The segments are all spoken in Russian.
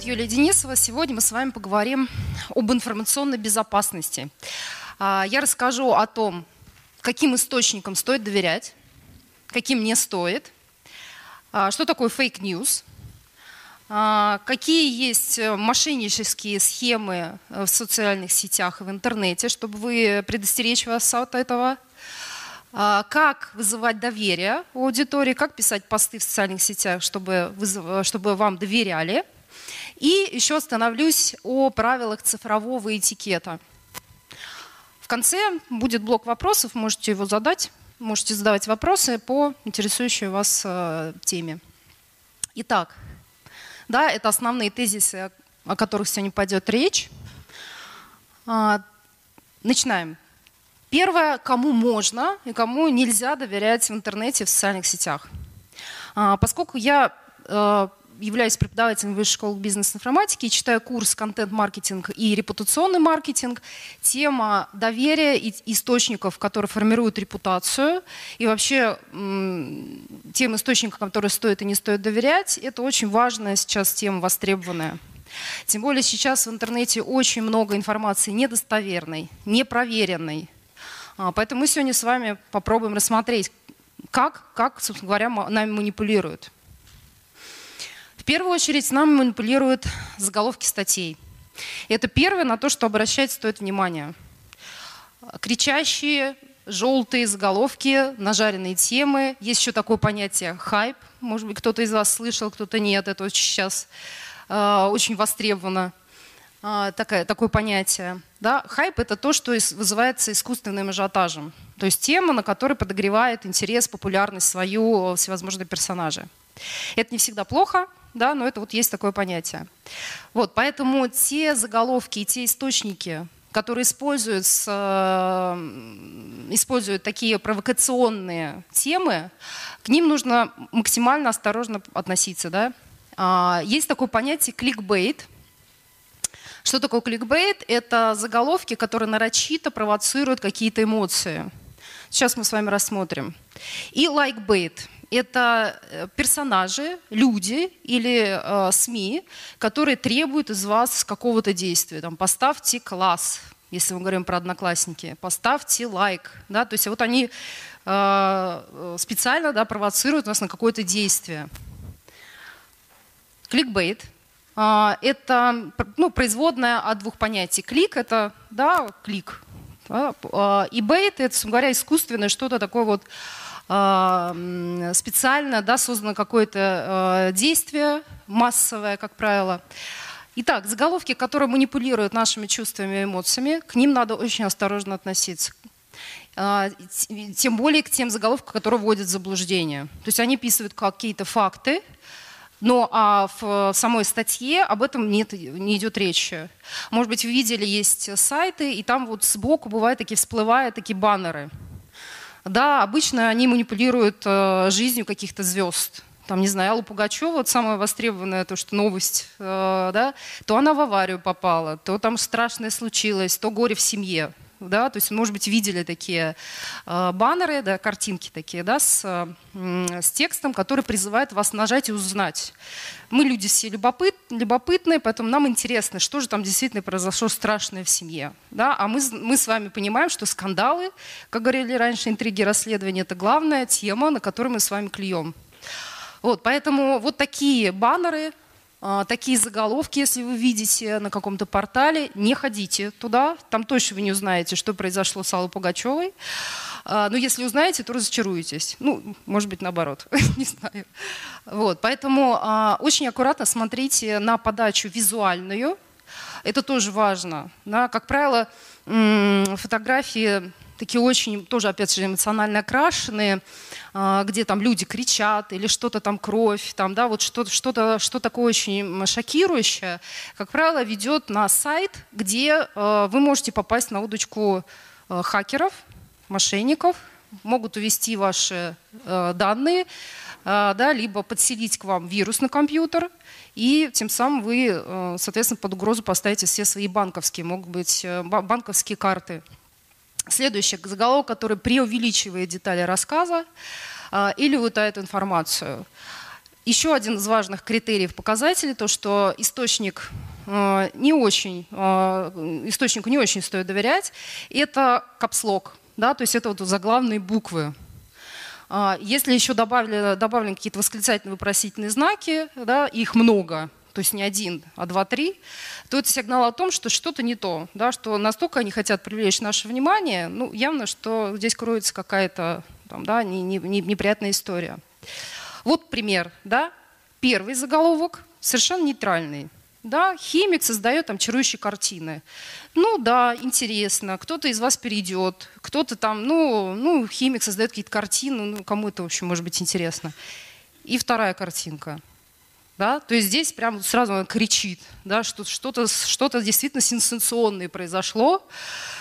Зовут Юлия Денисова. Сегодня мы с вами поговорим об информационной безопасности. А, я расскажу о том, каким источникам стоит доверять, каким не стоит, а, что такое fake news, а, какие есть мошеннические схемы в социальных сетях и в интернете, чтобы вы предостеречь вас от этого, как вызывать доверие у аудитории, как писать посты в социальных сетях, чтобы, чтобы вам доверяли – и еще остановлюсь о правилах цифрового этикета. В конце будет блок вопросов, можете его задать, можете задавать вопросы по интересующей вас э, теме. Итак, да, это основные тезисы, о которых сегодня пойдет речь. А, начинаем. Первое, кому можно и кому нельзя доверять в интернете, в социальных сетях. А, поскольку я э, являюсь преподавателем Высшей школы бизнес-информатики и читаю курс «Контент-маркетинг и репутационный маркетинг». Тема доверия и источников, которые формируют репутацию, и вообще тем источникам, которые стоит и не стоит доверять, это очень важная сейчас тема, востребованная. Тем более сейчас в интернете очень много информации недостоверной, непроверенной. А, поэтому мы сегодня с вами попробуем рассмотреть, как, как собственно говоря, нами манипулируют. Первую очередь нам манипулируют заголовки статей. Это первое, на то, что обращать стоит внимание. Кричащие, желтые заголовки, нажаренные темы. Есть еще такое понятие хайп. Может быть, кто-то из вас слышал, кто-то нет. Это очень сейчас э, очень востребовано. Э, такое, такое понятие. Да? Хайп – это то, что вызывается искусственным ажиотажем. То есть тема, на которой подогревает интерес, популярность свою всевозможные персонажи. Это не всегда плохо, да, но это вот есть такое понятие. Вот, поэтому те заголовки и те источники, которые используют, используют такие провокационные темы, к ним нужно максимально осторожно относиться. Да? А, есть такое понятие кликбейт. Что такое кликбейт? Это заголовки, которые нарочито провоцируют какие-то эмоции. Сейчас мы с вами рассмотрим. И лайкбейт. Like это э, персонажи, люди или э, СМИ, которые требуют из вас какого-то действия. Там, поставьте класс, если мы говорим про одноклассники, поставьте лайк. Да? То есть вот они э, специально да, провоцируют нас на какое-то действие. Кликбейт э, – это ну, производная от двух понятий. Клик – это да, клик. Да? Э, и бейт – это, говоря, искусственное что-то такое вот специально да, создано какое-то а, действие массовое, как правило. Итак, заголовки, которые манипулируют нашими чувствами и эмоциями, к ним надо очень осторожно относиться. А, тем более к тем заголовкам, которые вводят в заблуждение. То есть они описывают какие-то факты, но а в самой статье об этом нет, не идет речи. Может быть, вы видели, есть сайты, и там вот сбоку бывают такие всплывают такие баннеры – да, обычно они манипулируют э, жизнью каких-то звезд. Там, не знаю, Алла Пугачева, вот самая востребованная, то, что новость, э, да, то она в аварию попала, то там страшное случилось, то горе в семье да, то есть, может быть, видели такие э, баннеры, да, картинки такие, да, с, э, с текстом, который призывает вас нажать и узнать. Мы люди все любопыт, любопытные, поэтому нам интересно, что же там действительно произошло страшное в семье, да, а мы, мы с вами понимаем, что скандалы, как говорили раньше, интриги, расследования, это главная тема, на которой мы с вами клюем. Вот, поэтому вот такие баннеры, такие заголовки, если вы видите на каком-то портале, не ходите туда, там точно вы не узнаете, что произошло с Аллой Пугачевой. А, но если узнаете, то разочаруетесь. Ну, может быть, наоборот, не знаю. Вот, поэтому а, очень аккуратно смотрите на подачу визуальную. Это тоже важно. Да? Как правило, фотографии такие очень, тоже, опять же, эмоционально окрашенные, а, где там люди кричат или что-то там кровь, там, да, вот что-то, что-то, что такое очень шокирующее, как правило, ведет на сайт, где а, вы можете попасть на удочку а, хакеров, мошенников, могут увести ваши данные, да, либо подселить к вам вирус на компьютер, и тем самым вы, соответственно, под угрозу поставите все свои банковские, могут быть э, банковские карты. Следующий заголовок, который преувеличивает детали рассказа а, или утает информацию. Еще один из важных критериев показателей, то что источник э, не очень, э, источнику не очень стоит доверять, это капслог, да, то есть это вот заглавные буквы. Если еще добавили, добавлены какие-то восклицательные вопросительные знаки, да, их много, то есть не один, а два-три, то это сигнал о том, что что-то не то, да, что настолько они хотят привлечь наше внимание, ну, явно, что здесь кроется какая-то там, да, не, не, не, неприятная история. Вот пример, да, первый заголовок совершенно нейтральный. Да, химик создает там чарующие картины. Ну да, интересно, кто-то из вас перейдет, кто-то там, ну, ну, химик создает какие-то картины, ну, кому это, в общем, может быть интересно. И вторая картинка. Да? То есть здесь прям сразу она кричит, да, что что-то что действительно сенсационное произошло,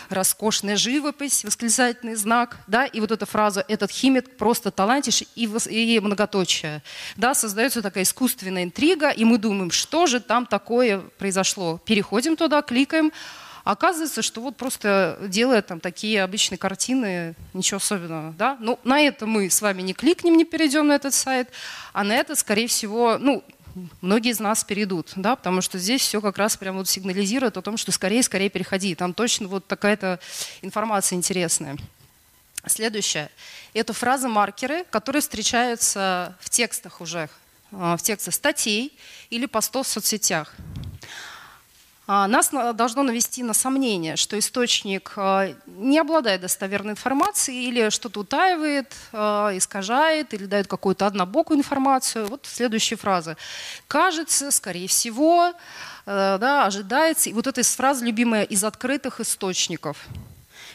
роскошная живопись, восклицательный знак, да, и вот эта фраза «этот химик просто талантиш» и, и многоточие. Да, создается такая искусственная интрига, и мы думаем, что же там такое произошло. Переходим туда, кликаем, Оказывается, что вот просто делая там такие обычные картины, ничего особенного. Да? Ну, на это мы с вами не кликнем, не перейдем на этот сайт, а на это, скорее всего, ну, многие из нас перейдут, да, потому что здесь все как раз прям вот сигнализирует о том, что скорее, скорее переходи. Там точно вот такая-то информация интересная. Следующее. Это фразы-маркеры, которые встречаются в текстах уже, а, в текстах статей или постов в соцсетях. А, нас должно навести на сомнение, что источник а, не обладает достоверной информацией или что-то утаивает, а, искажает или дает какую-то однобокую информацию. Вот следующая фраза. Кажется, скорее всего, да, ожидается. И вот эта фраза любимая из открытых источников.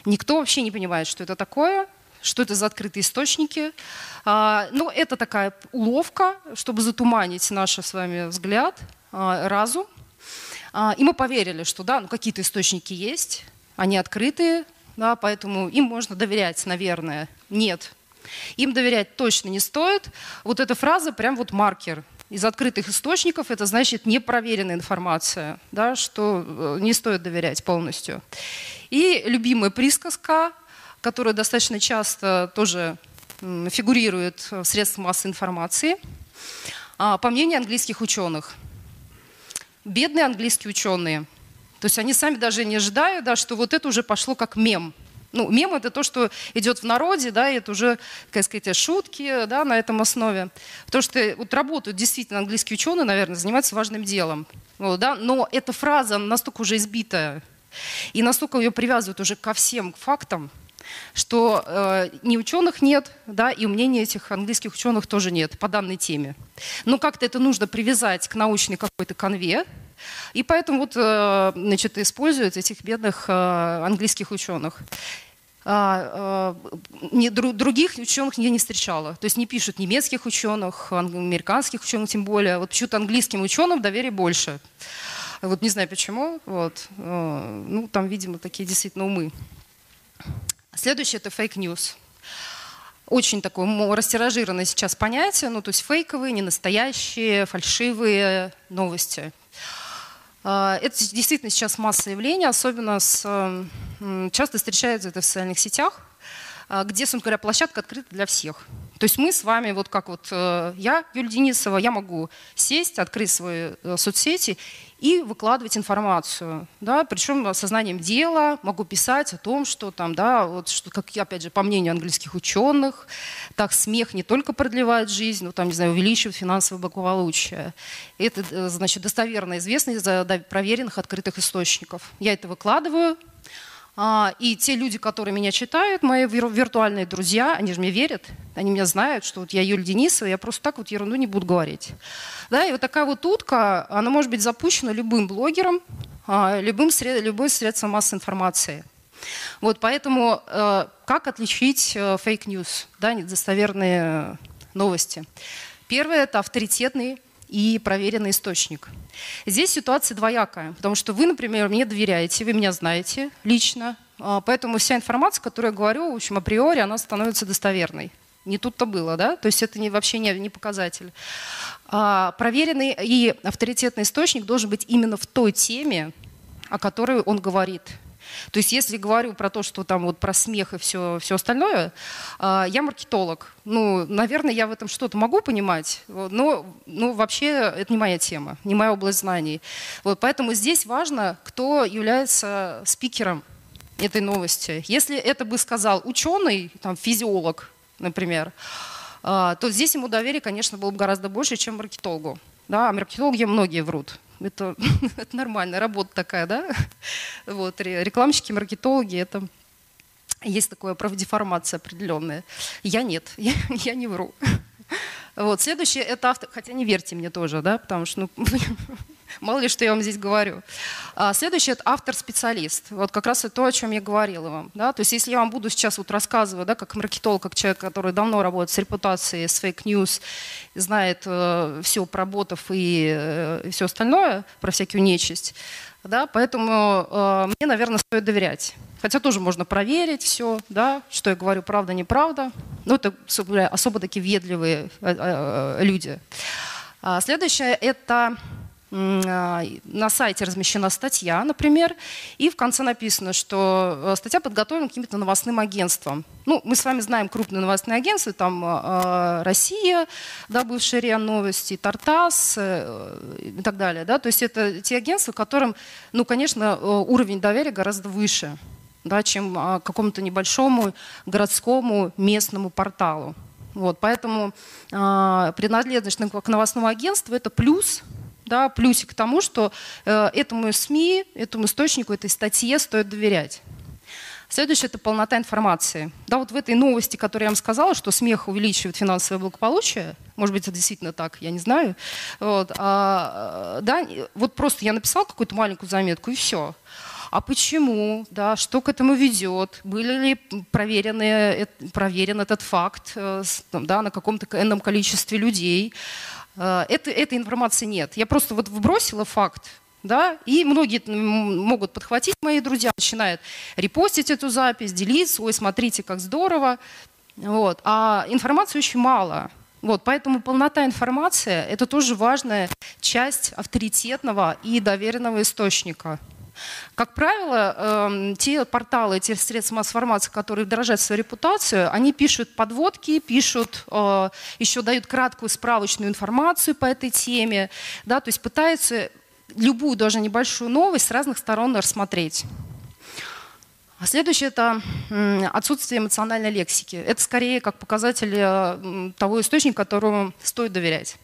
Никто вообще не понимает, что это такое, что это за открытые источники. Но это такая уловка, чтобы затуманить наш с вами взгляд, разум, и мы поверили, что да, ну какие-то источники есть, они открытые, да, поэтому им можно доверять, наверное. Нет. Им доверять точно не стоит. Вот эта фраза прям вот маркер. Из открытых источников это значит непроверенная информация, да, что э, не стоит доверять полностью. И любимая присказка, которая достаточно часто тоже фигурирует в средствах массовой информации, а, по мнению английских ученых – бедные английские ученые. То есть они сами даже не ожидают, да, что вот это уже пошло как мем. Ну, мем это то, что идет в народе, да, и это уже, как сказать, шутки, да, на этом основе. Потому что вот работают действительно английские ученые, наверное, занимаются важным делом. Вот, да, но эта фраза настолько уже избитая, и настолько ее привязывают уже ко всем фактам, что э, ни ученых нет, да, и мнения этих английских ученых тоже нет по данной теме. Но как-то это нужно привязать к научной какой-то конве, и поэтому вот, э, значит, используют этих бедных э, английских ученых. А, э, не, других ученых я не встречала. То есть не пишут немецких ученых, американских ученых тем более. Вот почему-то английским ученым доверия больше. Вот не знаю почему. Вот. Э, ну, там, видимо, такие действительно умы. Следующее – это fake news. Очень такое растиражированное сейчас понятие, ну то есть фейковые, ненастоящие, фальшивые новости. А, это действительно сейчас массовое явление, особенно с, часто встречается это в социальных сетях, а, где, собственно говоря, площадка открыта для всех. То есть мы с вами, вот как вот э, я, Юлия Денисова, я могу сесть, открыть свои э, соцсети и выкладывать информацию, да, причем сознанием дела могу писать о том, что там, да, вот, что, как, опять же, по мнению английских ученых, так смех не только продлевает жизнь, но там, не знаю, увеличивает финансовое благополучие. Это, э, значит, достоверно известно из проверенных открытых источников. Я это выкладываю, а, и те люди, которые меня читают, мои виртуальные друзья, они же мне верят, они меня знают, что вот я Юлия Денисова, я просто так вот ерунду не буду говорить. Да, и вот такая вот утка, она может быть запущена любым блогером, а, любым, сред, любой средством массовой информации. Вот поэтому э, как отличить fake news, да, недостоверные новости? Первое – это авторитетный и проверенный источник. Здесь ситуация двоякая, потому что вы, например, мне доверяете, вы меня знаете лично, а, поэтому вся информация, которую я говорю, в общем, априори, она становится достоверной. Не тут-то было, да? То есть это не, вообще не, не показатель. А, проверенный и авторитетный источник должен быть именно в той теме, о которой он говорит. То есть если говорю про то, что там вот про смех и все, все остальное, э, я маркетолог. Ну, наверное, я в этом что-то могу понимать, но ну, вообще это не моя тема, не моя область знаний. Вот, поэтому здесь важно, кто является спикером этой новости. Если это бы сказал ученый, там, физиолог, например, а, то здесь ему доверие, конечно, было бы гораздо больше, чем маркетологу. Да, а маркетологи многие врут. Это, это нормальная работа такая, да? Вот, рекламщики, маркетологи, это есть такое правдеформация определенная. Я нет, я, я не вру. Вот, следующее это автор, хотя не верьте мне тоже, да, потому что, ну, Мало ли, что я вам здесь говорю. А, следующий – это автор-специалист. Вот как раз это то, о чем я говорила вам. Да? То есть если я вам буду сейчас вот рассказывать, да, как маркетолог, как человек, который давно работает с репутацией, с fake news, знает э, все про ботов и, э, и все остальное, про всякую нечисть, да, поэтому э, мне, наверное, стоит доверять. Хотя тоже можно проверить все, да, что я говорю, правда, неправда. Но это особо такие въедливые э, э, люди. А следующее – это на сайте размещена статья, например, и в конце написано, что э, статья подготовлена каким-то новостным агентством. Ну, мы с вами знаем крупные новостные агентства, там э, Россия, да, бывшая РИА Новости, Тартас э, и так далее. Да? То есть это те агентства, которым, ну, конечно, уровень доверия гораздо выше, да, чем а, какому-то небольшому городскому местному порталу. Вот, поэтому э, принадлежность к новостному агентству – это плюс – да, плюсик к тому, что э, этому СМИ, этому источнику, этой статье стоит доверять. Следующее – это полнота информации. Да, вот в этой новости, которую я вам сказала, что смех увеличивает финансовое благополучие, может быть, это действительно так, я не знаю. Вот, а, да, вот просто я написала какую-то маленькую заметку, и все. А почему, да, что к этому ведет, были ли проверены, проверен этот факт э, да, на каком-то энном количестве людей, это, этой информации нет. Я просто вот вбросила факт, да, и многие могут подхватить, мои друзья, начинают репостить эту запись, делиться, ой, смотрите, как здорово. Вот. А информации очень мало. Вот, поэтому полнота информации – это тоже важная часть авторитетного и доверенного источника. Как правило, эм, те порталы, те средства массовой информации, которые дорожат свою репутацию, они пишут подводки, пишут, э, еще дают краткую справочную информацию по этой теме, да, то есть пытаются любую, даже небольшую новость с разных сторон рассмотреть. А следующее – это отсутствие эмоциональной лексики. Это скорее как показатель э, того источника, которому стоит доверять.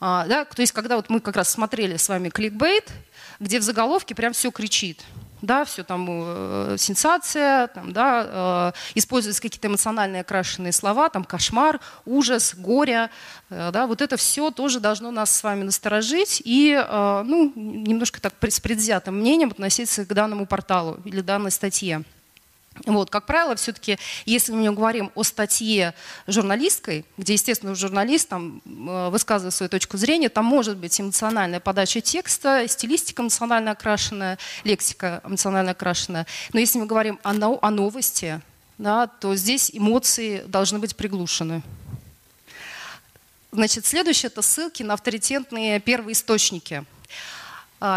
А, да, то есть, когда вот мы как раз смотрели с вами кликбейт, где в заголовке прям все кричит. Да, все там э, сенсация, там, да, э, используются какие-то эмоционально окрашенные слова, там кошмар, ужас, горе, э, да, вот это все тоже должно нас с вами насторожить и, э, ну, немножко так с предвзятым мнением относиться к данному порталу или данной статье. Вот, как правило, все-таки, если мы говорим о статье журналистской, где, естественно, журналист там, э, высказывает свою точку зрения, там может быть эмоциональная подача текста, стилистика эмоционально окрашенная, лексика эмоционально окрашенная. Но если мы говорим о, о новости, да, то здесь эмоции должны быть приглушены. Значит, следующее – это ссылки на авторитетные первоисточники – а,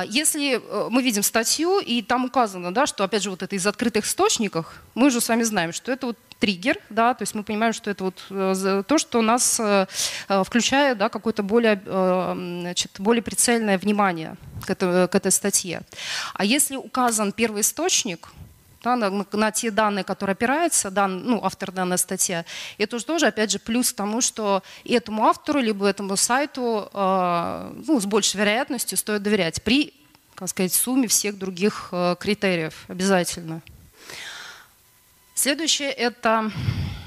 если э, мы видим статью, и там указано, да, что, опять же, вот это из открытых источников, мы же с вами знаем, что это вот триггер, да, то есть мы понимаем, что это вот э, то, что нас э, включает да, какое-то более, значит, более прицельное внимание к, это, к этой статье. А если указан первый источник, да, на, на те данные, которые опирается дан, ну, автор данной статьи. Это уже тоже, опять же, плюс тому, что этому автору, либо этому сайту э, ну, с большей вероятностью стоит доверять при, как сказать, сумме всех других э, критериев обязательно. Следующее – это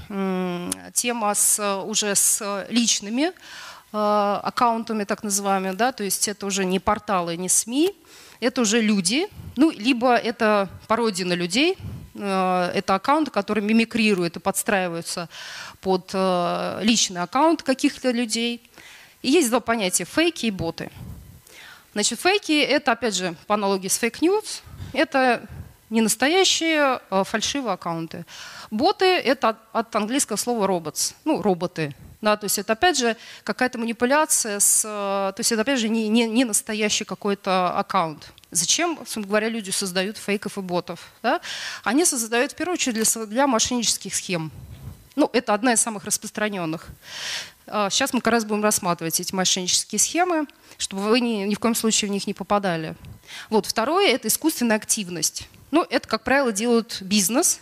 э, тема с, уже с личными э, аккаунтами, так называемыми, да, то есть это уже не порталы, не СМИ, это уже люди, ну, либо это пародия на людей, э, это аккаунты, которые мимикрируют и подстраиваются под э, личный аккаунт каких-то людей. И есть два понятия – фейки и боты. Значит, фейки – это, опять же, по аналогии с fake news, это не настоящие а фальшивые аккаунты. Боты – это от английского слова robots, ну, роботы. Да, то есть это опять же какая-то манипуляция, с, то есть это опять же не, не, не настоящий какой-то аккаунт. Зачем, собственно говоря, люди создают фейков и ботов? Да? Они создают в первую очередь для, для мошеннических схем. Ну, это одна из самых распространенных. Сейчас а, мы как раз будем рассматривать эти мошеннические схемы, чтобы вы ни, ни в коем случае в них не попадали. Вот. Второе – это искусственная активность. Ну, это, как правило, делают бизнес.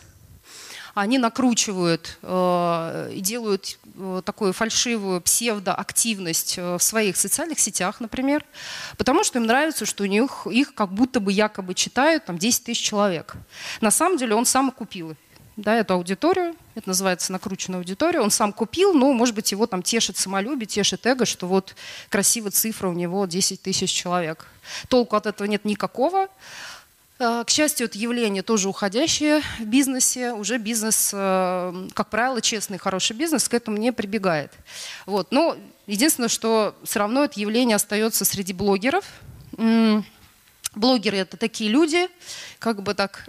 Они накручивают э, и делают э, такую фальшивую псевдоактивность э, в своих социальных сетях, например, потому что им нравится, что у них их как будто бы якобы читают там 10 тысяч человек. На самом деле он сам купил да, эту аудиторию, это называется накрученная аудитория, он сам купил, но, может быть, его там тешит самолюбие, тешит эго, что вот красивая цифра у него 10 тысяч человек. Толку от этого нет никакого. Э, к счастью, это явление тоже уходящее в бизнесе. Уже бизнес, э, как правило, честный, хороший бизнес к этому не прибегает. Вот. Но единственное, что все равно это явление остается среди блогеров. Блогеры это такие люди, как бы так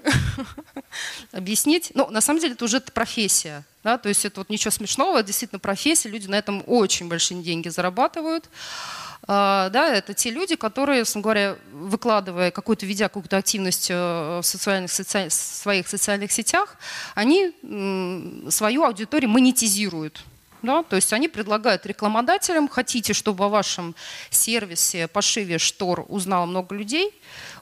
объяснить. Ну, на самом деле это уже профессия. Да? То есть это вот ничего смешного, это действительно профессия. Люди на этом очень большие деньги зарабатывают. А, да, это те люди, которые, собственно говоря, выкладывая какую-то, ведя какую-то активность э, в социальных, соци... своих социальных сетях, они свою аудиторию монетизируют. Да? То есть они предлагают рекламодателям, хотите, чтобы о вашем сервисе пошиве штор узнало много людей.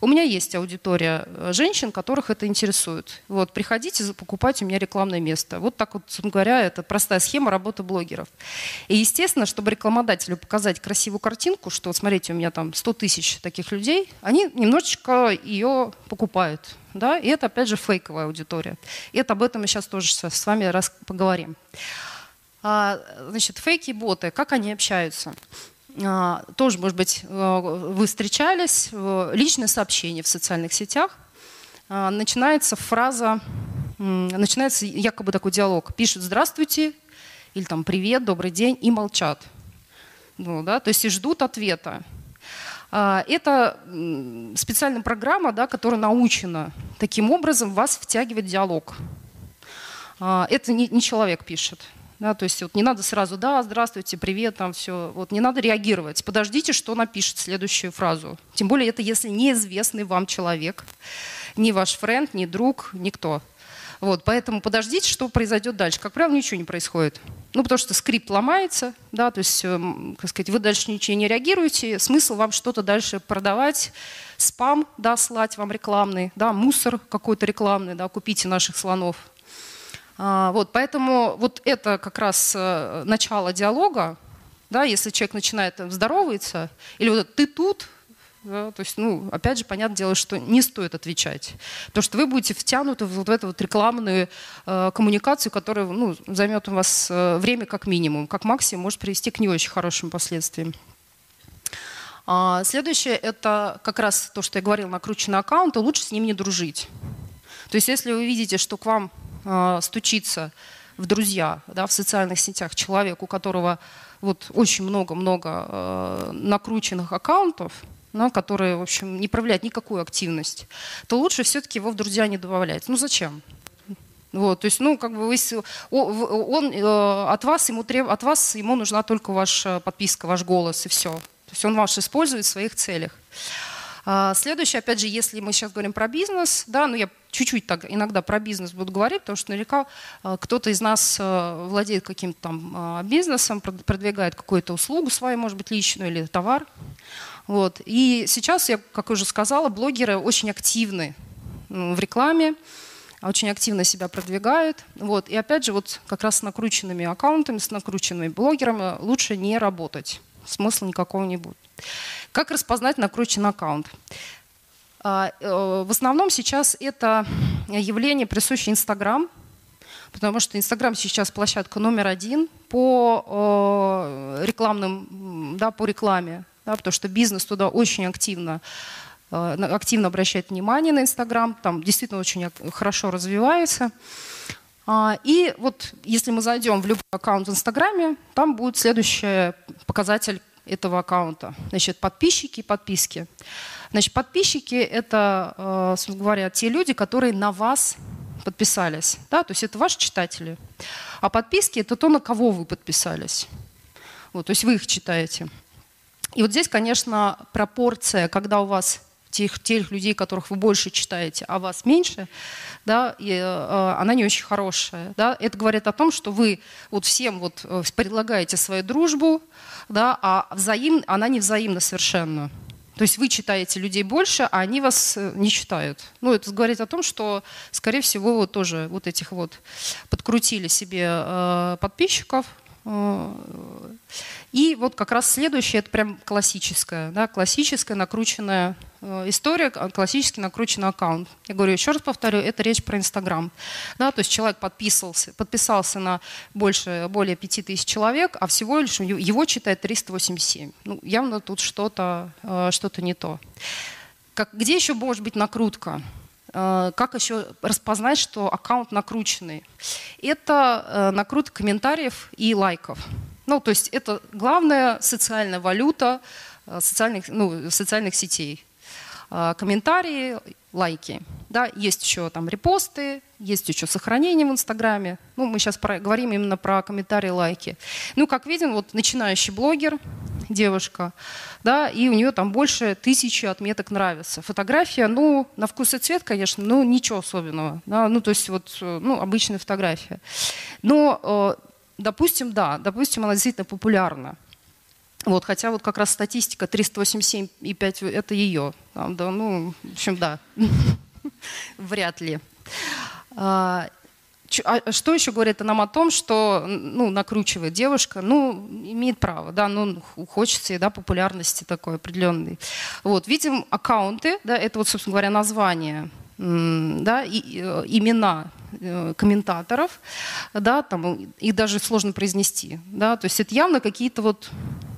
У меня есть аудитория э, женщин, которых это интересует. Вот, приходите, покупать у меня рекламное место. Вот так вот, собственно говоря, это простая схема работы блогеров. И, естественно, чтобы рекламодателю показать красивую картинку, что, вот смотрите, у меня там 100 тысяч таких людей, они немножечко ее покупают. Да? И это, опять же, фейковая аудитория. И это об этом мы сейчас тоже с вами раз поговорим. А, значит, фейки боты, как они общаются? А, тоже, может быть, э, вы встречались, личное сообщение в социальных сетях. А, начинается фраза, начинается якобы такой диалог. Пишут «здравствуйте» или там «привет», «добрый день» и молчат. Ну, да, то есть и ждут ответа. Это специальная программа, да, которая научена таким образом вас втягивать в диалог. Это не, не человек пишет. Да, то есть вот не надо сразу «да, здравствуйте, привет», там все. Вот не надо реагировать. Подождите, что напишет следующую фразу. Тем более это если неизвестный вам человек, ни ваш френд, ни друг, никто. Вот, поэтому подождите, что произойдет дальше. Как правило, ничего не происходит. Ну, потому что скрипт ломается, да, то есть, эм, как сказать, вы дальше ничего не реагируете, смысл вам что-то дальше продавать, спам, да, слать вам рекламный, да, мусор какой-то рекламный, да, купите наших слонов, вот, поэтому вот это как раз э, начало диалога, да, если человек начинает здороваться, или вот ты тут, да, то есть, ну, опять же, понятное дело, что не стоит отвечать. Потому что вы будете втянуты в вот эту вот рекламную э, коммуникацию, которая ну, займет у вас э, время как минимум, как максимум может привести к не очень хорошим последствиям. А, следующее – это как раз то, что я говорила, накрученный аккаунт, лучше с ним не дружить. То есть если вы видите, что к вам стучится в друзья, да, в социальных сетях человек, у которого вот очень много-много э, накрученных аккаунтов, да, которые, в общем, не проявляют никакую активность, то лучше все-таки его в друзья не добавлять. Ну зачем? Вот, то есть, ну, как бы вы, он, э, от, вас ему от вас ему нужна только ваша подписка, ваш голос и все. То есть он ваш использует в своих целях. А, следующее, опять же, если мы сейчас говорим про бизнес, да, ну я чуть-чуть так иногда про бизнес буду говорить, потому что наверняка а, кто-то из нас а, владеет каким-то там бизнесом, продвигает какую-то услугу свою, может быть, личную или товар. Вот. И сейчас, я, как уже сказала, блогеры очень активны в рекламе, очень активно себя продвигают. Вот. И опять же, вот как раз с накрученными аккаунтами, с накрученными блогерами лучше не работать. Смысла никакого не будет. Как распознать накрученный аккаунт? А, э, в основном сейчас это явление присуще Инстаграм, потому что Инстаграм сейчас площадка номер один по э, рекламным, да, по рекламе, да, потому что бизнес туда очень активно э, активно обращает внимание на Инстаграм, там действительно очень хорошо развивается. А, и вот если мы зайдем в любой аккаунт в Инстаграме, там будет следующий показатель этого аккаунта. Значит, подписчики и подписки. Значит, подписчики – это, э, собственно говоря, те люди, которые на вас подписались. Да? То есть это ваши читатели. А подписки – это то, на кого вы подписались. Вот, то есть вы их читаете. И вот здесь, конечно, пропорция, когда у вас тех, тех людей, которых вы больше читаете, а вас меньше, да, и, э, она не очень хорошая. Да. Это говорит о том, что вы вот всем вот э, предлагаете свою дружбу, да, а взаим, она не взаимна совершенно. То есть вы читаете людей больше, а они вас э, не читают. Ну, это говорит о том, что, скорее всего, вот тоже вот этих вот подкрутили себе э, подписчиков, и вот как раз следующее, это прям классическая, да, классическая накрученная э, история, классически накрученный аккаунт. Я говорю, еще раз повторю, это речь про Инстаграм. Да, то есть человек подписался, подписался на больше, более 5000 человек, а всего лишь его читает 387. Ну, явно тут что-то э, что не то. Как, где еще может быть накрутка? Э, как еще распознать, что аккаунт накрученный? Это э, накрутка комментариев и лайков. Ну, то есть это главная социальная валюта э, социальных, ну, социальных сетей. Комментарии, лайки. Да, есть еще там репосты, есть еще сохранение в Инстаграме. Ну, мы сейчас про, говорим именно про комментарии, лайки. Ну, как видим, вот начинающий блогер, девушка, да, и у нее там больше тысячи отметок нравится. Фотография, ну, на вкус и цвет, конечно, ну, ничего особенного. Да, ну, то есть вот, ну, обычная фотография. Но, э, допустим, да, допустим, она действительно популярна. Вот, хотя вот как раз статистика 387,5 это ее. Там, да, ну, в общем, да, вряд ли. А, а что еще говорит нам о том, что ну, накручивает девушка? Ну, имеет право, да, ну, хочется, да, популярности такой определенной. Вот, видим аккаунты, да, это вот, собственно говоря, название, да, и, э, имена э, комментаторов, да, там, их даже сложно произнести, да, то есть это явно какие-то вот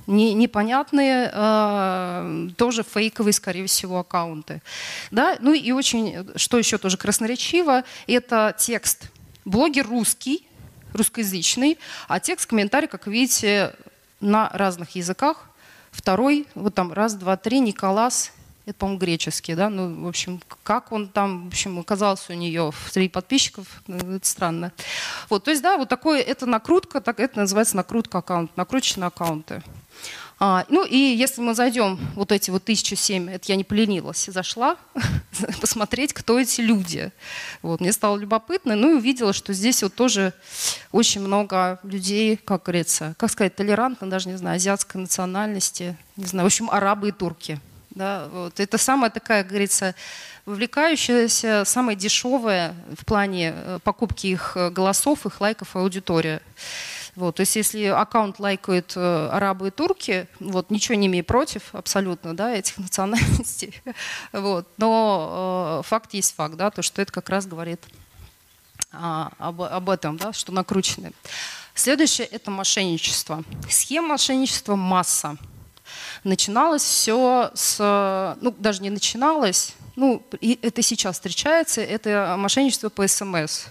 не, непонятные, э, тоже фейковые, скорее всего, аккаунты. Да? Ну и очень, что еще тоже красноречиво, это текст. Блогер русский, русскоязычный, а текст, комментарий, как видите, на разных языках. Второй, вот там раз, два, три, Николас, это, по-моему, греческий, да, ну, в общем, как он там, в общем, оказался у нее среди подписчиков, ну, это странно. Вот, то есть, да, вот такое, это накрутка, так это называется накрутка аккаунт, накрученные аккаунты. А, ну и если мы зайдем, вот эти вот 1007, это я не поленилась, зашла посмотреть, кто эти люди. Вот, мне стало любопытно, ну и увидела, что здесь вот тоже очень много людей, как говорится, как сказать, толерантно, даже не знаю, азиатской национальности, не знаю, в общем, арабы и турки. Да, вот. Это самая такая, как говорится, вовлекающаяся, самая дешевая в плане э, покупки их э, голосов, их лайков аудитория. Вот, то есть если аккаунт лайкают э, арабы и турки, вот, ничего не имею против абсолютно да, этих национальностей. Вот, но э, факт есть факт, да, то, что это как раз говорит а, об, об этом, да, что накручены. Следующее – это мошенничество. Схем мошенничества масса. Начиналось все с, ну даже не начиналось, ну и это сейчас встречается, это мошенничество по СМС.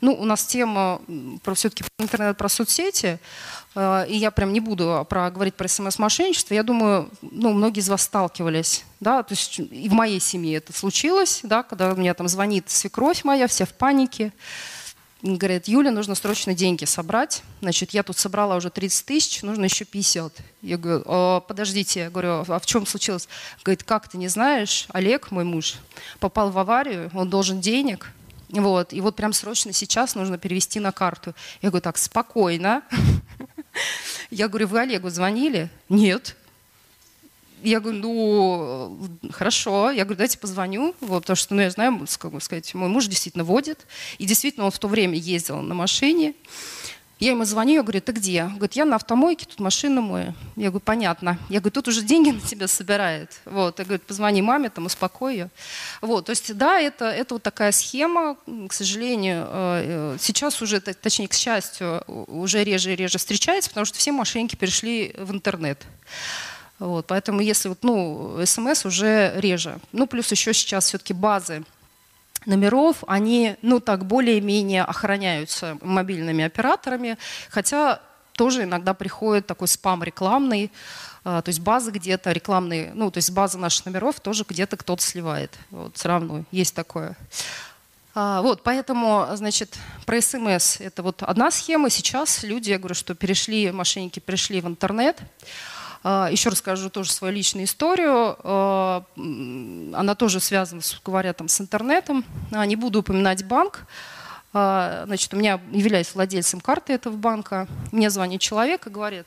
Ну, у нас тема про все-таки интернет, про соцсети, э, и я прям не буду про, говорить про смс-мошенничество. Я думаю, ну, многие из вас сталкивались, да, то есть и в моей семье это случилось, да, когда у меня там звонит свекровь моя, все в панике, говорит, Юля, нужно срочно деньги собрать. Значит, я тут собрала уже 30 тысяч, нужно еще 50. Я говорю, О, подождите, я говорю, а в чем случилось? Говорит, как ты не знаешь, Олег, мой муж, попал в аварию, он должен денег, вот, и вот прям срочно сейчас нужно перевести на карту. Я говорю, так, спокойно. Я говорю, вы Олегу звонили? Нет. Я говорю, ну, хорошо. Я говорю, дайте позвоню, вот, потому что, ну, я знаю, как бы сказать, мой муж действительно водит. И действительно, он в то время ездил на машине. Я ему звоню, я говорю, ты где? Говорит, я на автомойке, тут машину мою. Я говорю, понятно. Я говорю, тут уже деньги на тебя собирает. Вот. Я говорю, позвони маме, там, успокой ее. Вот. То есть, да, это, это вот такая схема, к сожалению, э, э, сейчас уже, точнее, к счастью, уже реже и реже встречается, потому что все мошенники перешли в интернет. Вот, поэтому если вот, ну, смс уже реже. Ну, плюс еще сейчас все-таки базы номеров, они, ну так, более-менее охраняются мобильными операторами, хотя тоже иногда приходит такой спам рекламный, а, то есть базы где-то рекламные, ну то есть база наших номеров тоже где-то кто-то сливает. Вот, все равно есть такое. А, вот, поэтому, значит, про СМС это вот одна схема. Сейчас люди, я говорю, что перешли, мошенники перешли в интернет. Еще расскажу тоже свою личную историю. Она тоже связана, говоря, там, с интернетом. Не буду упоминать банк. Значит, у меня являюсь владельцем карты этого банка. Мне звонит человек и говорит,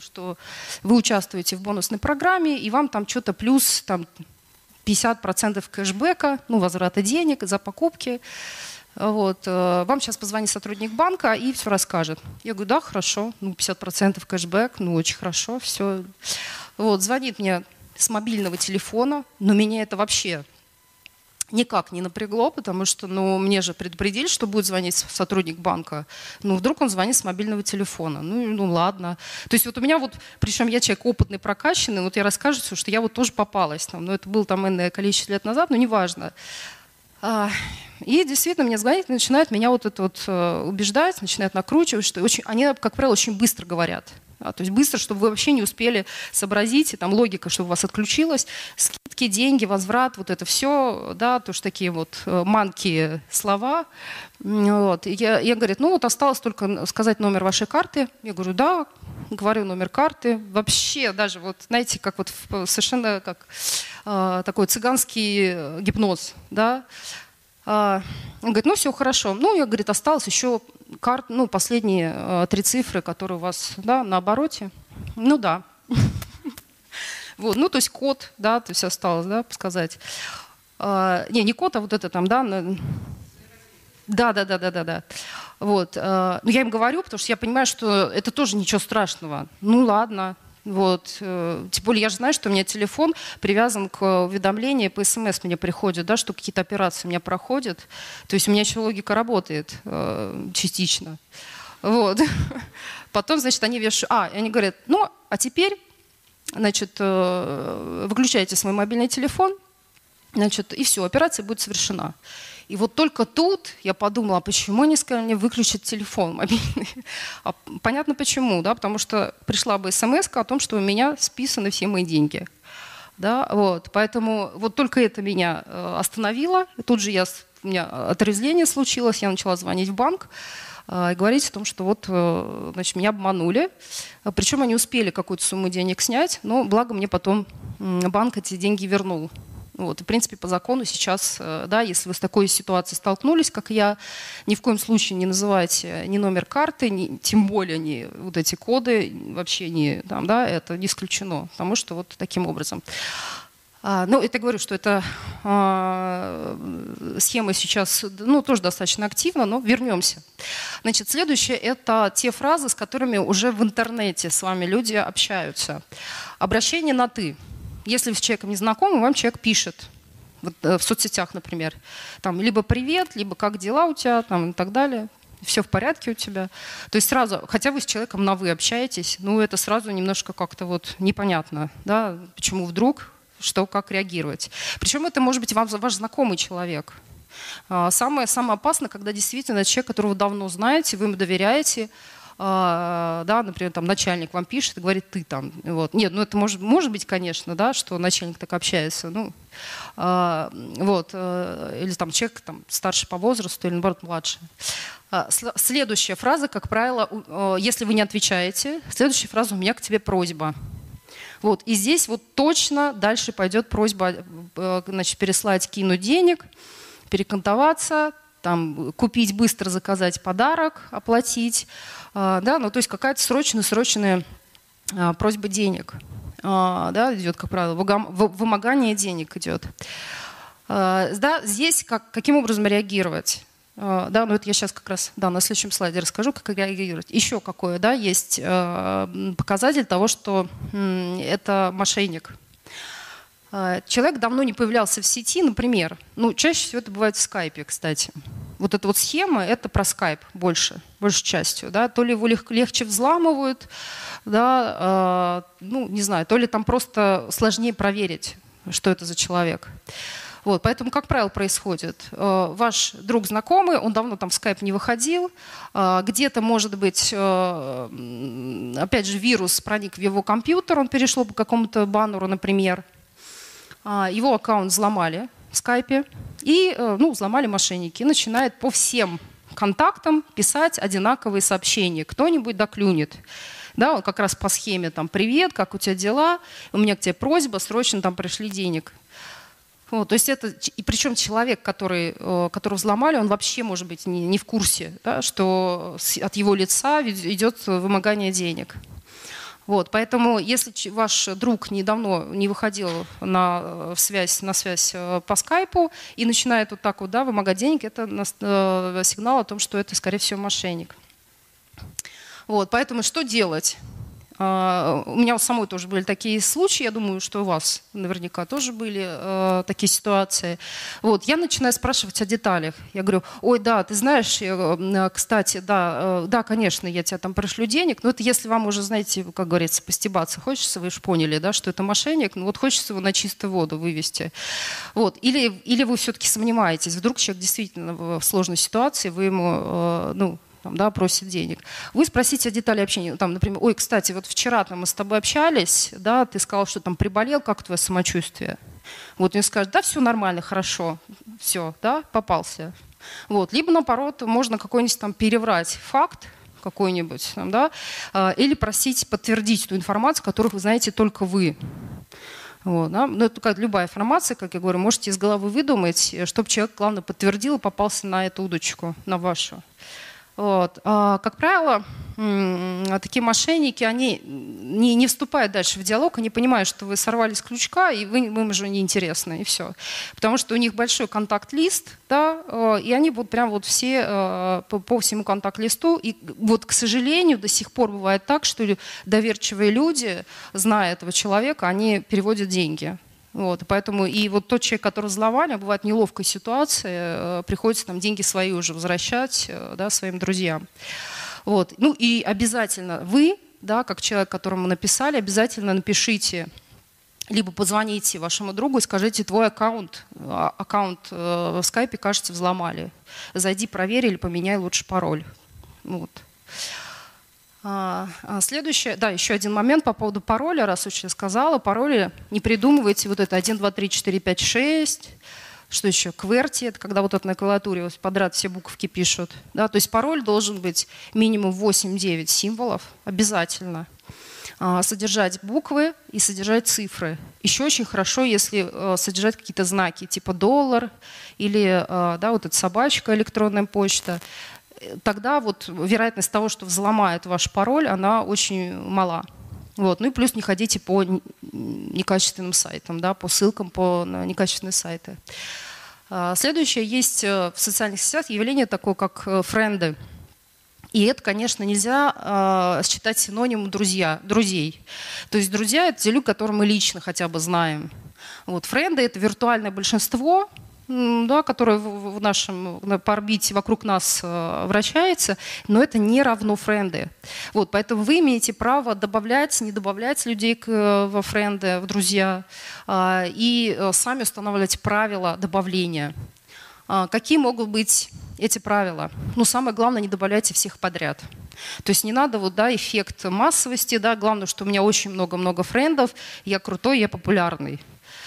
что вы участвуете в бонусной программе, и вам там что-то плюс там, 50% кэшбэка, ну, возврата денег за покупки. Вот. Э, вам сейчас позвонит сотрудник банка и все расскажет. Я говорю, да, хорошо, ну 50% кэшбэк, ну очень хорошо, все. Вот, звонит мне с мобильного телефона, но меня это вообще никак не напрягло, потому что, ну, мне же предупредили, что будет звонить сотрудник банка. Ну, вдруг он звонит с мобильного телефона. Ну, ну ладно. То есть вот у меня вот, причем я человек опытный, прокачанный, вот я расскажу, что я вот тоже попалась там. Но это было там энное количество лет назад, но неважно. А, и действительно мне звонит, начинают меня вот это вот э, убеждать, начинают накручивать, что очень, они, как правило, очень быстро говорят. А, то есть быстро, чтобы вы вообще не успели сообразить, и там логика, чтобы у вас отключилась, скидки, деньги, возврат, вот это все, да, то, что такие вот э, манки слова. Вот. Я, я говорю, ну вот осталось только сказать номер вашей карты. Я говорю, да, говорю номер карты. Вообще даже вот, знаете, как вот совершенно как э, такой цыганский гипноз, да. Э, он говорит, ну все хорошо. Ну, я, говорит, осталось еще карт, ну, последние э, три цифры, которые у вас да, на обороте. Ну да. Вот, ну, то есть код, да, то есть осталось, да, сказать. А, не, не код, а вот это там, да. Да, да, да, да, да, да. Вот. А, ну, я им говорю, потому что я понимаю, что это тоже ничего страшного. Ну, ладно, вот. Э, тем более я же знаю, что у меня телефон привязан к уведомлению, по смс мне приходят, да, что какие-то операции у меня проходят. То есть у меня еще логика работает э, частично. Вот. Потом, значит, они вешают... А, они говорят, ну, а теперь, значит, э, выключайте свой мобильный телефон, значит, и все, операция будет совершена. И вот только тут я подумала, а почему они сказали мне выключить телефон мобильный? А понятно почему, да, потому что пришла бы смс о том, что у меня списаны все мои деньги. Да, вот, поэтому вот только это меня э, остановило. Тут же я, у меня отрезвление случилось, я начала звонить в банк э, и говорить о том, что вот, э, значит, меня обманули. Причем они успели какую-то сумму денег снять, но благо мне потом банк эти деньги вернул. Вот, и, в принципе, по закону сейчас, э, да, если вы с такой ситуацией столкнулись, как я, ни в коем случае не называйте ни номер карты, ни, тем более не вот эти коды, вообще не, там, да, это не исключено, потому что вот таким образом. А, ну, это говорю, что эта а, схема сейчас, ну, тоже достаточно активна, но вернемся. Значит, следующее – это те фразы, с которыми уже в интернете с вами люди общаются. Обращение на «ты». Если вы с человеком не знакомы, вам человек пишет вот, э, в соцсетях, например, там либо привет, либо как дела у тебя, там и так далее, все в порядке у тебя. То есть сразу, хотя вы с человеком на вы общаетесь, ну это сразу немножко как-то вот непонятно, да, почему вдруг, что, как реагировать. Причем это может быть вам, ваш знакомый человек. А, самое, самое опасное, когда действительно человек, которого давно знаете, вы ему доверяете, да, например, там начальник вам пишет и говорит, ты там, вот. Нет, ну это может, может быть, конечно, да, что начальник так общается, ну, а, вот, э, или там человек там старше по возрасту или, наоборот, младше. А, следующая фраза, как правило, если вы не отвечаете, следующая фраза «у меня к тебе просьба». Вот, и здесь вот точно дальше пойдет просьба э, значит, переслать, кинуть денег, перекантоваться, там, купить быстро, заказать подарок, оплатить, а, да, ну то есть какая-то срочная-срочная а, просьба денег, а, да, идет, как правило, вымогание денег идет. Да, здесь как, каким образом реагировать? Да, ну это я сейчас как раз да, на следующем слайде расскажу, как реагировать. Еще какое, да, есть показатель того, что это мошенник. Человек давно не появлялся в сети, например, ну чаще всего это бывает в скайпе, кстати вот эта вот схема, это про скайп больше, большей частью. Да? То ли его легче взламывают, да, э, ну, не знаю, то ли там просто сложнее проверить, что это за человек. Вот, поэтому, как правило, происходит. Э, ваш друг знакомый, он давно там в скайп не выходил, э, где-то, может быть, э, опять же, вирус проник в его компьютер, он перешел по какому-то баннеру, например, э, его аккаунт взломали, в скайпе. И э, ну, взломали мошенники. И начинает по всем контактам писать одинаковые сообщения. Кто-нибудь доклюнет. Да, он как раз по схеме там «Привет, как у тебя дела? У меня к тебе просьба, срочно там пришли денег». Вот, то есть это, и причем человек, который, э, которого взломали, он вообще может быть не, не в курсе, да, что от его лица идет вымогание денег. Вот, поэтому, если ваш друг недавно не выходил на э, связь, на связь э, по скайпу и начинает вот так вот да, вымогать денег, это сигнал о том, что это, скорее всего, мошенник. Вот, поэтому что делать? А, у меня у самой тоже были такие случаи, я думаю, что у вас наверняка тоже были э, такие ситуации. Вот, я начинаю спрашивать о деталях. Я говорю, ой, да, ты знаешь, э, кстати, да, э, да, конечно, я тебе там пришлю денег, но это если вам уже, знаете, как говорится, постебаться хочется, вы же поняли, да, что это мошенник, ну вот хочется его на чистую воду вывести. Вот, или, или вы все-таки сомневаетесь, вдруг человек действительно в сложной ситуации, вы ему, э, ну, там, да, просит денег. Вы спросите о детали общения. Там, например, ой, кстати, вот вчера там мы с тобой общались, да, ты сказал, что там приболел, как твое самочувствие? Вот он скажет, да, все нормально, хорошо, все, да, попался. Вот. Либо, наоборот, можно какой-нибудь там переврать факт, какой-нибудь, да, а, или просить подтвердить ту информацию, которую вы знаете только вы. Вот, да? Но это как любая информация, как я говорю, можете из головы выдумать, чтобы человек, главное, подтвердил и попался на эту удочку, на вашу. Вот. А, как правило, такие мошенники, они не, не вступают дальше в диалог, они понимают, что вы сорвались с крючка, и вы, им уже неинтересны, и все. Потому что у них большой контакт-лист, да, э, и они будут прям вот все э, по, по всему контакт-листу. И вот, к сожалению, до сих пор бывает так, что доверчивые люди, зная этого человека, они переводят деньги. Вот, поэтому и вот тот человек, который взломали, бывает неловкая ситуация, э, приходится там деньги свои уже возвращать э, да, своим друзьям. Вот. Ну и обязательно вы, да, как человек, которому написали, обязательно напишите либо позвоните вашему другу и скажите, твой аккаунт, а, аккаунт э, в скайпе, кажется, взломали. Зайди, проверь или поменяй лучше пароль. Вот. А, а, следующее, да, еще один момент по поводу пароля, раз очень сказала. Пароли не придумывайте вот это 1, 2, 3, 4, 5, 6. Что еще? Кверти, это когда вот это на клавиатуре вот подряд все буковки пишут. Да, то есть пароль должен быть минимум 8-9 символов обязательно. А, содержать буквы и содержать цифры. Еще очень хорошо, если э, содержать какие-то знаки, типа доллар или да, вот эта собачка, электронная почта тогда вот вероятность того, что взломает ваш пароль, она очень мала. Вот. Ну и плюс не ходите по некачественным сайтам, да, по ссылкам по некачественные сайты. А, следующее есть э, в социальных сетях явление такое, как э, френды. И это, конечно, нельзя э, считать синонимом друзья, друзей. То есть друзья – это те люди, которые мы лично хотя бы знаем. Вот, френды – это виртуальное большинство, да, которая в нашем по орбите вокруг нас э, вращается, но это не равно френды. Вот, поэтому вы имеете право добавлять, не добавлять людей к, э, во френды, в друзья, а, и э, сами устанавливать правила добавления. А, какие могут быть эти правила? Ну, самое главное, не добавляйте всех подряд. То есть не надо вот, да, эффект массовости, да, главное, что у меня очень много-много френдов, я крутой, я популярный.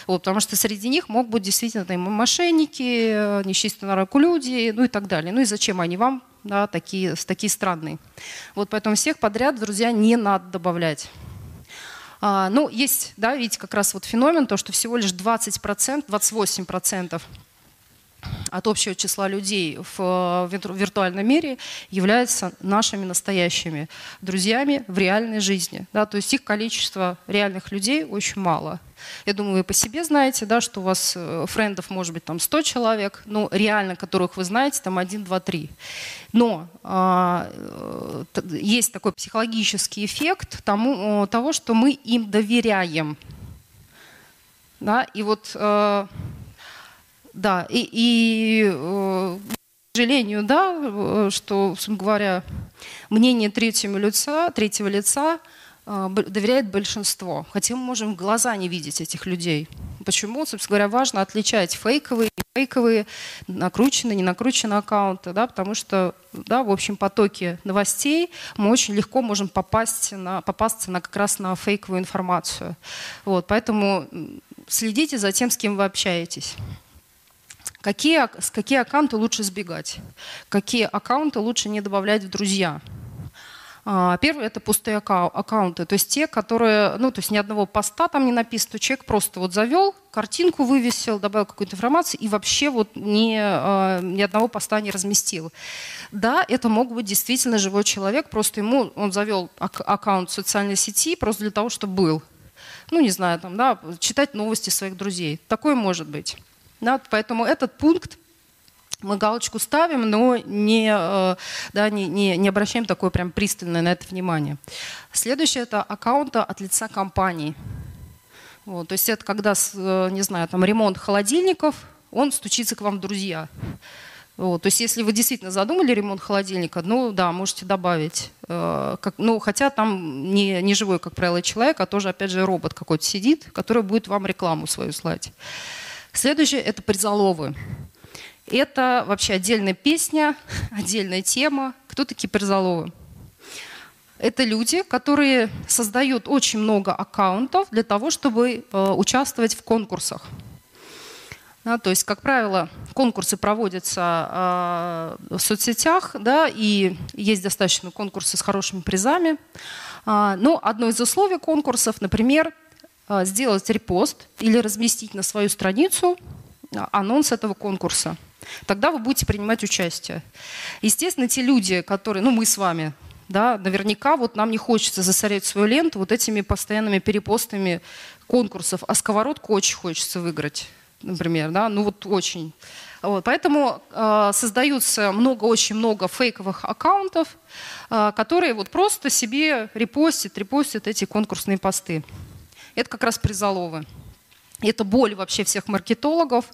Вот, потому что среди них могут быть действительно там, мошенники, э, нечисто на люди, ну и так далее. Ну и зачем они вам да, такие, такие странные? Вот поэтому всех подряд, друзья, не надо добавлять. А, ну, есть, да, видите, как раз вот феномен, то, что всего лишь 20%, 28% от общего числа людей в виртуальном мире являются нашими настоящими друзьями в реальной жизни. Да, то есть их количество реальных людей очень мало. Я думаю, вы по себе знаете, да, что у вас э, френдов может быть там 100 человек, но реально которых вы знаете там 1, 2, 3. Но а, э, есть такой психологический эффект тому, того, что мы им доверяем. Да, и вот э, да, и, и э, к сожалению, да, э, что, собственно говоря, мнение третьего лица, третьего лица э, доверяет большинство. Хотя мы можем в глаза не видеть этих людей. Почему, собственно говоря, важно отличать фейковые, фейковые, накрученные, не накрученные аккаунты, да, потому что, да, в общем потоке новостей мы очень легко можем попасть на, попасться на, как раз на фейковую информацию. Вот, поэтому следите за тем, с кем вы общаетесь. Какие, с какие аккаунты лучше сбегать? Какие аккаунты лучше не добавлять в друзья? А, первый – это пустые аккаунты, то есть те, которые, ну, то есть ни одного поста там не написано, человек просто вот завел, картинку вывесил, добавил какую-то информацию и вообще вот ни, а, ни одного поста не разместил. Да, это мог быть действительно живой человек, просто ему он завел аккаунт в социальной сети просто для того, чтобы был. Ну, не знаю, там, да, читать новости своих друзей. Такое может быть. Да, поэтому этот пункт мы галочку ставим, но не, э, да, не, не, не обращаем такое прям пристальное на это внимание. Следующее – это аккаунты от лица компании. Вот, то есть это когда, э, не знаю, там ремонт холодильников, он стучится к вам в друзья. Вот, то есть если вы действительно задумали ремонт холодильника, ну да, можете добавить. Э, как, ну, хотя там не, не живой, как правило, человек, а тоже, опять же, робот какой-то сидит, который будет вам рекламу свою слать. Следующее – это призоловы. Это вообще отдельная песня, отдельная тема. Кто такие Перзаловы? Это люди, которые создают очень много аккаунтов для того, чтобы э, участвовать в конкурсах. Да, то есть, как правило, конкурсы проводятся э, в соцсетях, да, и есть достаточно конкурсы с хорошими призами. А, но одно из условий конкурсов, например, сделать репост или разместить на свою страницу анонс этого конкурса тогда вы будете принимать участие. Естественно, те люди, которые, ну мы с вами, да, наверняка вот нам не хочется засорять свою ленту вот этими постоянными перепостами конкурсов, а сковородку очень хочется выиграть, например, да, ну вот очень. Вот, поэтому э, создаются много, очень много фейковых аккаунтов, э, которые вот просто себе репостят, репостят эти конкурсные посты. Это как раз призоловы. Это боль вообще всех маркетологов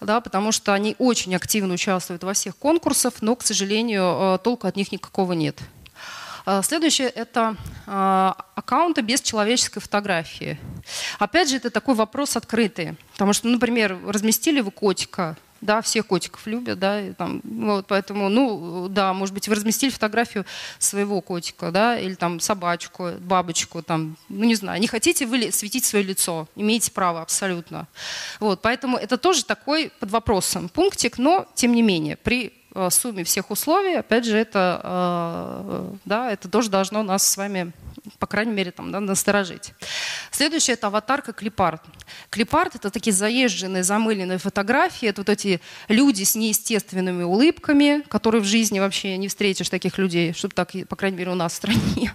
да, потому что они очень активно участвуют во всех конкурсах, но, к сожалению, э, толку от них никакого нет. Э, следующее – это э, аккаунты без человеческой фотографии. Опять же, это такой вопрос открытый. Потому что, например, разместили вы котика, да, все котиков любят, да, там, вот, поэтому, ну, да, может быть, вы разместили фотографию своего котика, да, или там собачку, бабочку, там, ну, не знаю, не хотите вы светить свое лицо, имеете право абсолютно. Вот, поэтому это тоже такой под вопросом пунктик, но, тем не менее, при э, сумме всех условий, опять же, это, э, да, это тоже должно нас с вами по крайней мере, там, да, насторожить. Следующее – это аватарка клипарт. Клипарт – это такие заезженные, замыленные фотографии. Это вот эти люди с неестественными улыбками, которые в жизни вообще не встретишь таких людей, чтобы так, по крайней мере, у нас в стране.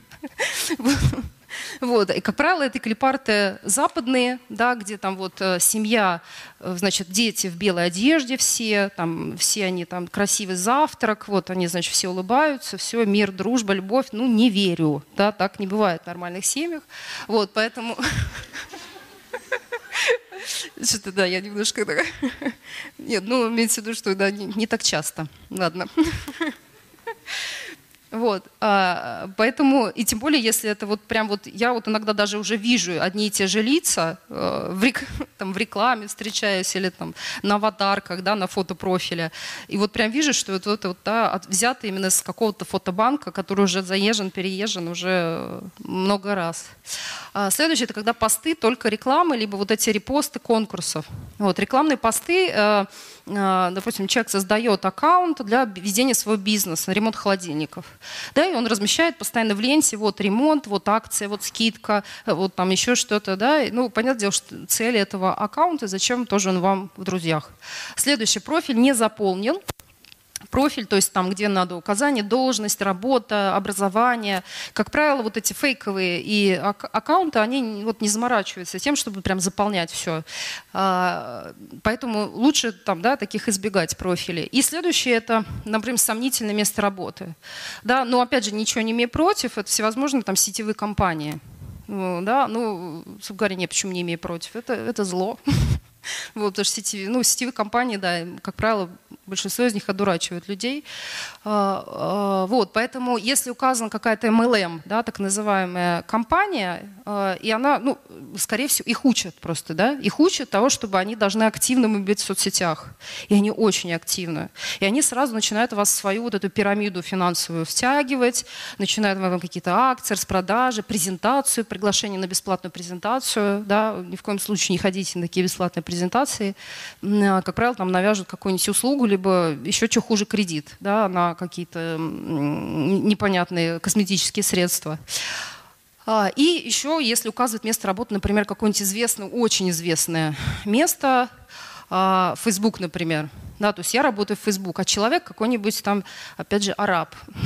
Вот. И, как правило, это клипарты западные, да, где там вот э, семья, э, значит, дети в белой одежде все, там, все они там красивый завтрак, вот они, значит, все улыбаются, все, мир, дружба, любовь. Ну, не верю, да, так не бывает в нормальных семьях. Вот, поэтому... Что-то, да, я немножко... Нет, ну, имеется в виду, что да, не, не так часто. Ладно. Вот, а, поэтому, и тем более, если это вот прям вот, я вот иногда даже уже вижу одни и те же лица э, в, рек, там, в рекламе встречаюсь или там на аватарках, да, на фотопрофиле, и вот прям вижу, что это, это вот, да, взято именно с какого-то фотобанка, который уже заезжен, переезжен уже много раз. А следующее, это когда посты только рекламы, либо вот эти репосты конкурсов. Вот, рекламные посты, э, э, допустим, человек создает аккаунт для ведения своего бизнеса, ремонт холодильников. Да, и он размещает постоянно в ленте, вот ремонт, вот акция, вот скидка, вот там еще что-то, да. Ну, понятное дело, что цель этого аккаунта, зачем тоже он вам в друзьях. Следующий профиль не заполнен профиль, то есть там, где надо указание, должность, работа, образование. Как правило, вот эти фейковые и аккаунты, они вот не заморачиваются тем, чтобы прям заполнять все. А, поэтому лучше там, да, таких избегать профилей. И следующее это, например, сомнительное место работы. Да, но опять же, ничего не имею против, это всевозможные там сетевые компании. Да, ну, собственно говоря, не почему не имею против. Это, это зло. Вот, потому что сетевые, ну, сетевые компании, да, как правило, большинство из них одурачивают людей. А, а, вот, поэтому если указана какая-то MLM, да, так называемая компания, а, и она, ну, скорее всего, их учат просто, да, их учат того, чтобы они должны активными быть в соцсетях. И они очень активны. И они сразу начинают вас в свою вот эту пирамиду финансовую втягивать, начинают вам какие-то акции, распродажи, презентацию, приглашение на бесплатную презентацию, да, ни в коем случае не ходите на такие бесплатные. Как правило, там навяжут какую-нибудь услугу, либо еще что хуже кредит да, на какие-то непонятные косметические средства. А, и еще, если указывает место работы, например, какое-нибудь известное, очень известное место, а, Facebook, например. Да, то есть я работаю в Facebook, а человек какой-нибудь там, опять же, араб.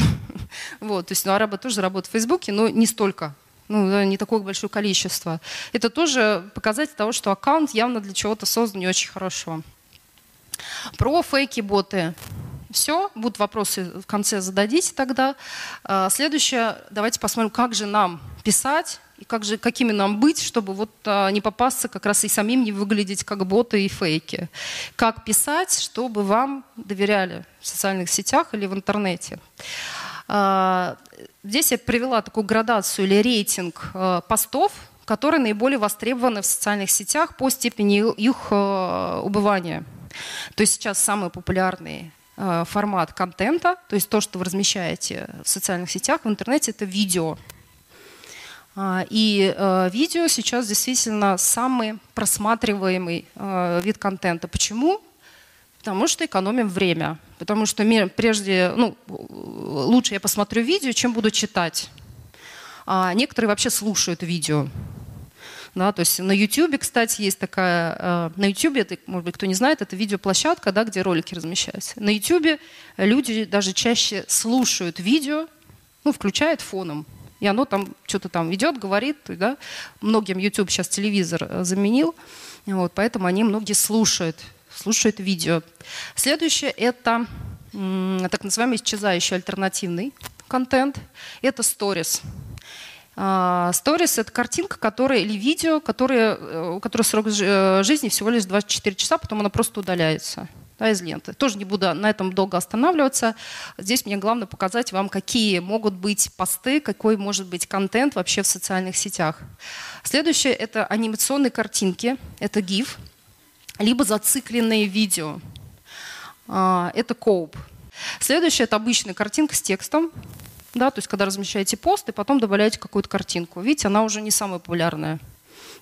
Вот, то есть ну, арабы тоже работают в Фейсбуке, но не столько, ну, не такое большое количество. Это тоже показатель того, что аккаунт явно для чего-то создан не очень хорошего. Про фейки-боты. Все, будут вопросы в конце зададите тогда. А, следующее, давайте посмотрим, как же нам писать и как же, какими нам быть, чтобы вот а, не попасться как раз и самим не выглядеть как боты и фейки. Как писать, чтобы вам доверяли в социальных сетях или в интернете. А, здесь я привела такую градацию или рейтинг а, постов, которые наиболее востребованы в социальных сетях по степени их а, убывания. То есть сейчас самый популярный формат контента, то есть то, что вы размещаете в социальных сетях, в интернете, это видео. И видео сейчас действительно самый просматриваемый вид контента. Почему? Потому что экономим время. Потому что прежде, ну, лучше я посмотрю видео, чем буду читать. А некоторые вообще слушают видео. Да, то есть на YouTube, кстати, есть такая, э, на YouTube, это, может быть, кто не знает, это видеоплощадка, да, где ролики размещаются. На YouTube люди даже чаще слушают видео, ну, включают фоном. И оно там что-то там идет, говорит, да. Многим YouTube сейчас телевизор э, заменил, вот, поэтому они многие слушают слушают видео. Следующее – это так называемый исчезающий альтернативный контент. Это сторис. Сторис – это картинка, которая, или видео, которое, э, у которой срок э, жизни всего лишь 24 часа, потом она просто удаляется да, из ленты. Тоже не буду на этом долго останавливаться. Здесь мне главное показать вам, какие могут быть посты, какой может быть контент вообще в социальных сетях. Следующее – это анимационные картинки, это GIF – либо зацикленные видео. А, это коуп. Следующее – это обычная картинка с текстом. Да, то есть когда размещаете пост и потом добавляете какую-то картинку. Видите, она уже не самая популярная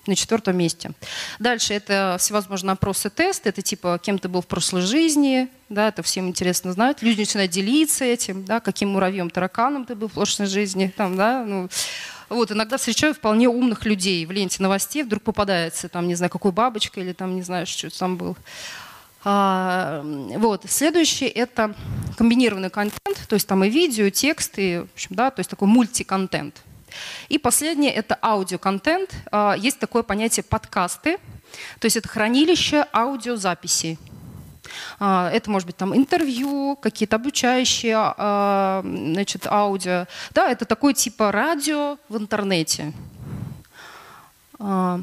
на четвертом месте. Дальше это всевозможные опросы, тесты. Это типа, кем ты был в прошлой жизни. Да, это всем интересно знать. Люди начинают делиться этим, да, каким муравьем, тараканом ты был в прошлой жизни. Там, да, ну, вот, иногда встречаю вполне умных людей в ленте новостей, вдруг попадается, там, не знаю, какой бабочка или там, не знаю, что там был. А, вот. Следующий – это комбинированный контент, то есть там и видео, и текст, и, в общем, да, то есть такой мультиконтент. И последнее – это аудиоконтент. А, есть такое понятие подкасты, то есть это хранилище аудиозаписей. А, это может быть там интервью, какие-то обучающие а, значит, аудио. Да, это такой типа радио в интернете. А,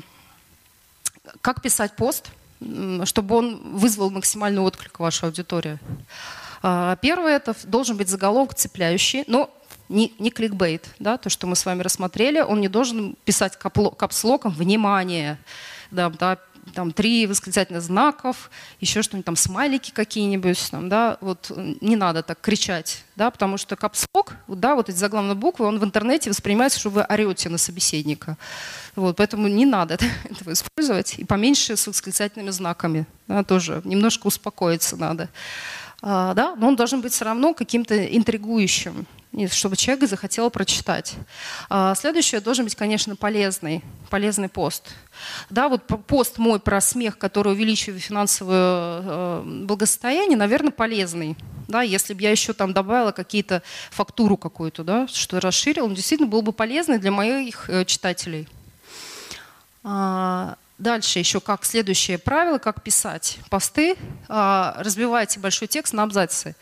как писать пост, чтобы он вызвал максимальный отклик в вашу аудиторию? Первое, это должен быть заголовок цепляющий, но не, не кликбейт, да, то, что мы с вами рассмотрели, он не должен писать капслоком «внимание», да, да, там три восклицательных знаков, еще что-нибудь там, смайлики какие-нибудь, там, да, вот не надо так кричать, да, потому что капслок, да, вот эти заглавные буквы, он в интернете воспринимается, что вы орете на собеседника. Вот, поэтому не надо этого использовать. И поменьше с восклицательными знаками, да, тоже немножко успокоиться надо. А, да, но он должен быть все равно каким-то интригующим чтобы человек захотел прочитать. А, следующее должен быть, конечно, полезный, полезный пост. Да, вот пост мой про смех, который увеличивает финансовое э, благосостояние, наверное, полезный. Да, если бы я еще там добавила какие-то фактуру какую-то, да, что расширил, он действительно был бы полезный для моих э, читателей. Дальше еще как следующее правило, как писать посты. А, разбивайте большой текст на абзацы.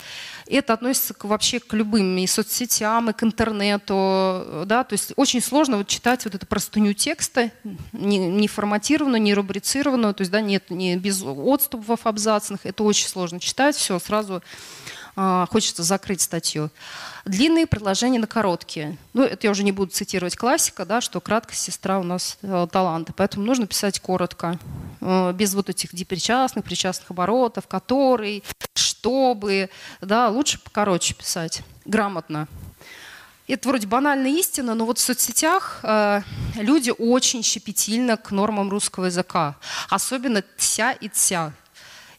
Это относится к, вообще к любым и соцсетям, и к интернету. Да? То есть очень сложно вот читать вот эту простыню текста, не, не форматированную, не рубрицированную, то есть да, нет, не без отступов абзацных. Это очень сложно читать, все сразу хочется закрыть статью. Длинные предложения на короткие. Ну, это я уже не буду цитировать классика, да, что краткость сестра у нас э, таланта. Поэтому нужно писать коротко, э, без вот этих депричастных, причастных оборотов, который, чтобы, да, лучше покороче писать, грамотно. Это вроде банальная истина, но вот в соцсетях э, люди очень щепетильны к нормам русского языка. Особенно тся и тся.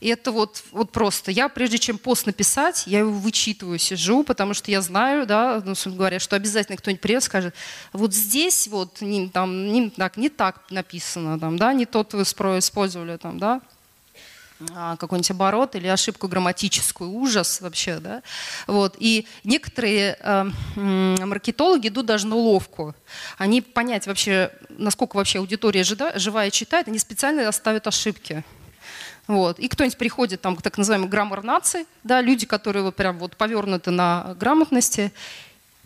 И это вот, вот просто. Я, прежде чем пост написать, я его вычитываю, сижу, потому что я знаю, да, ну, говоря, что обязательно кто-нибудь придет, скажет, вот здесь вот не, там, не, так, не так написано, там, да, не тот вы использовали, там, да, а, какой-нибудь оборот или ошибку грамматическую, ужас вообще, да. Вот. И некоторые э, маркетологи идут даже на уловку. Они понять вообще, насколько вообще аудитория живая читает, они специально оставят ошибки. Вот. И кто-нибудь приходит там так называемой граммар нации, да, люди, которые вот прям вот повернуты на грамотности.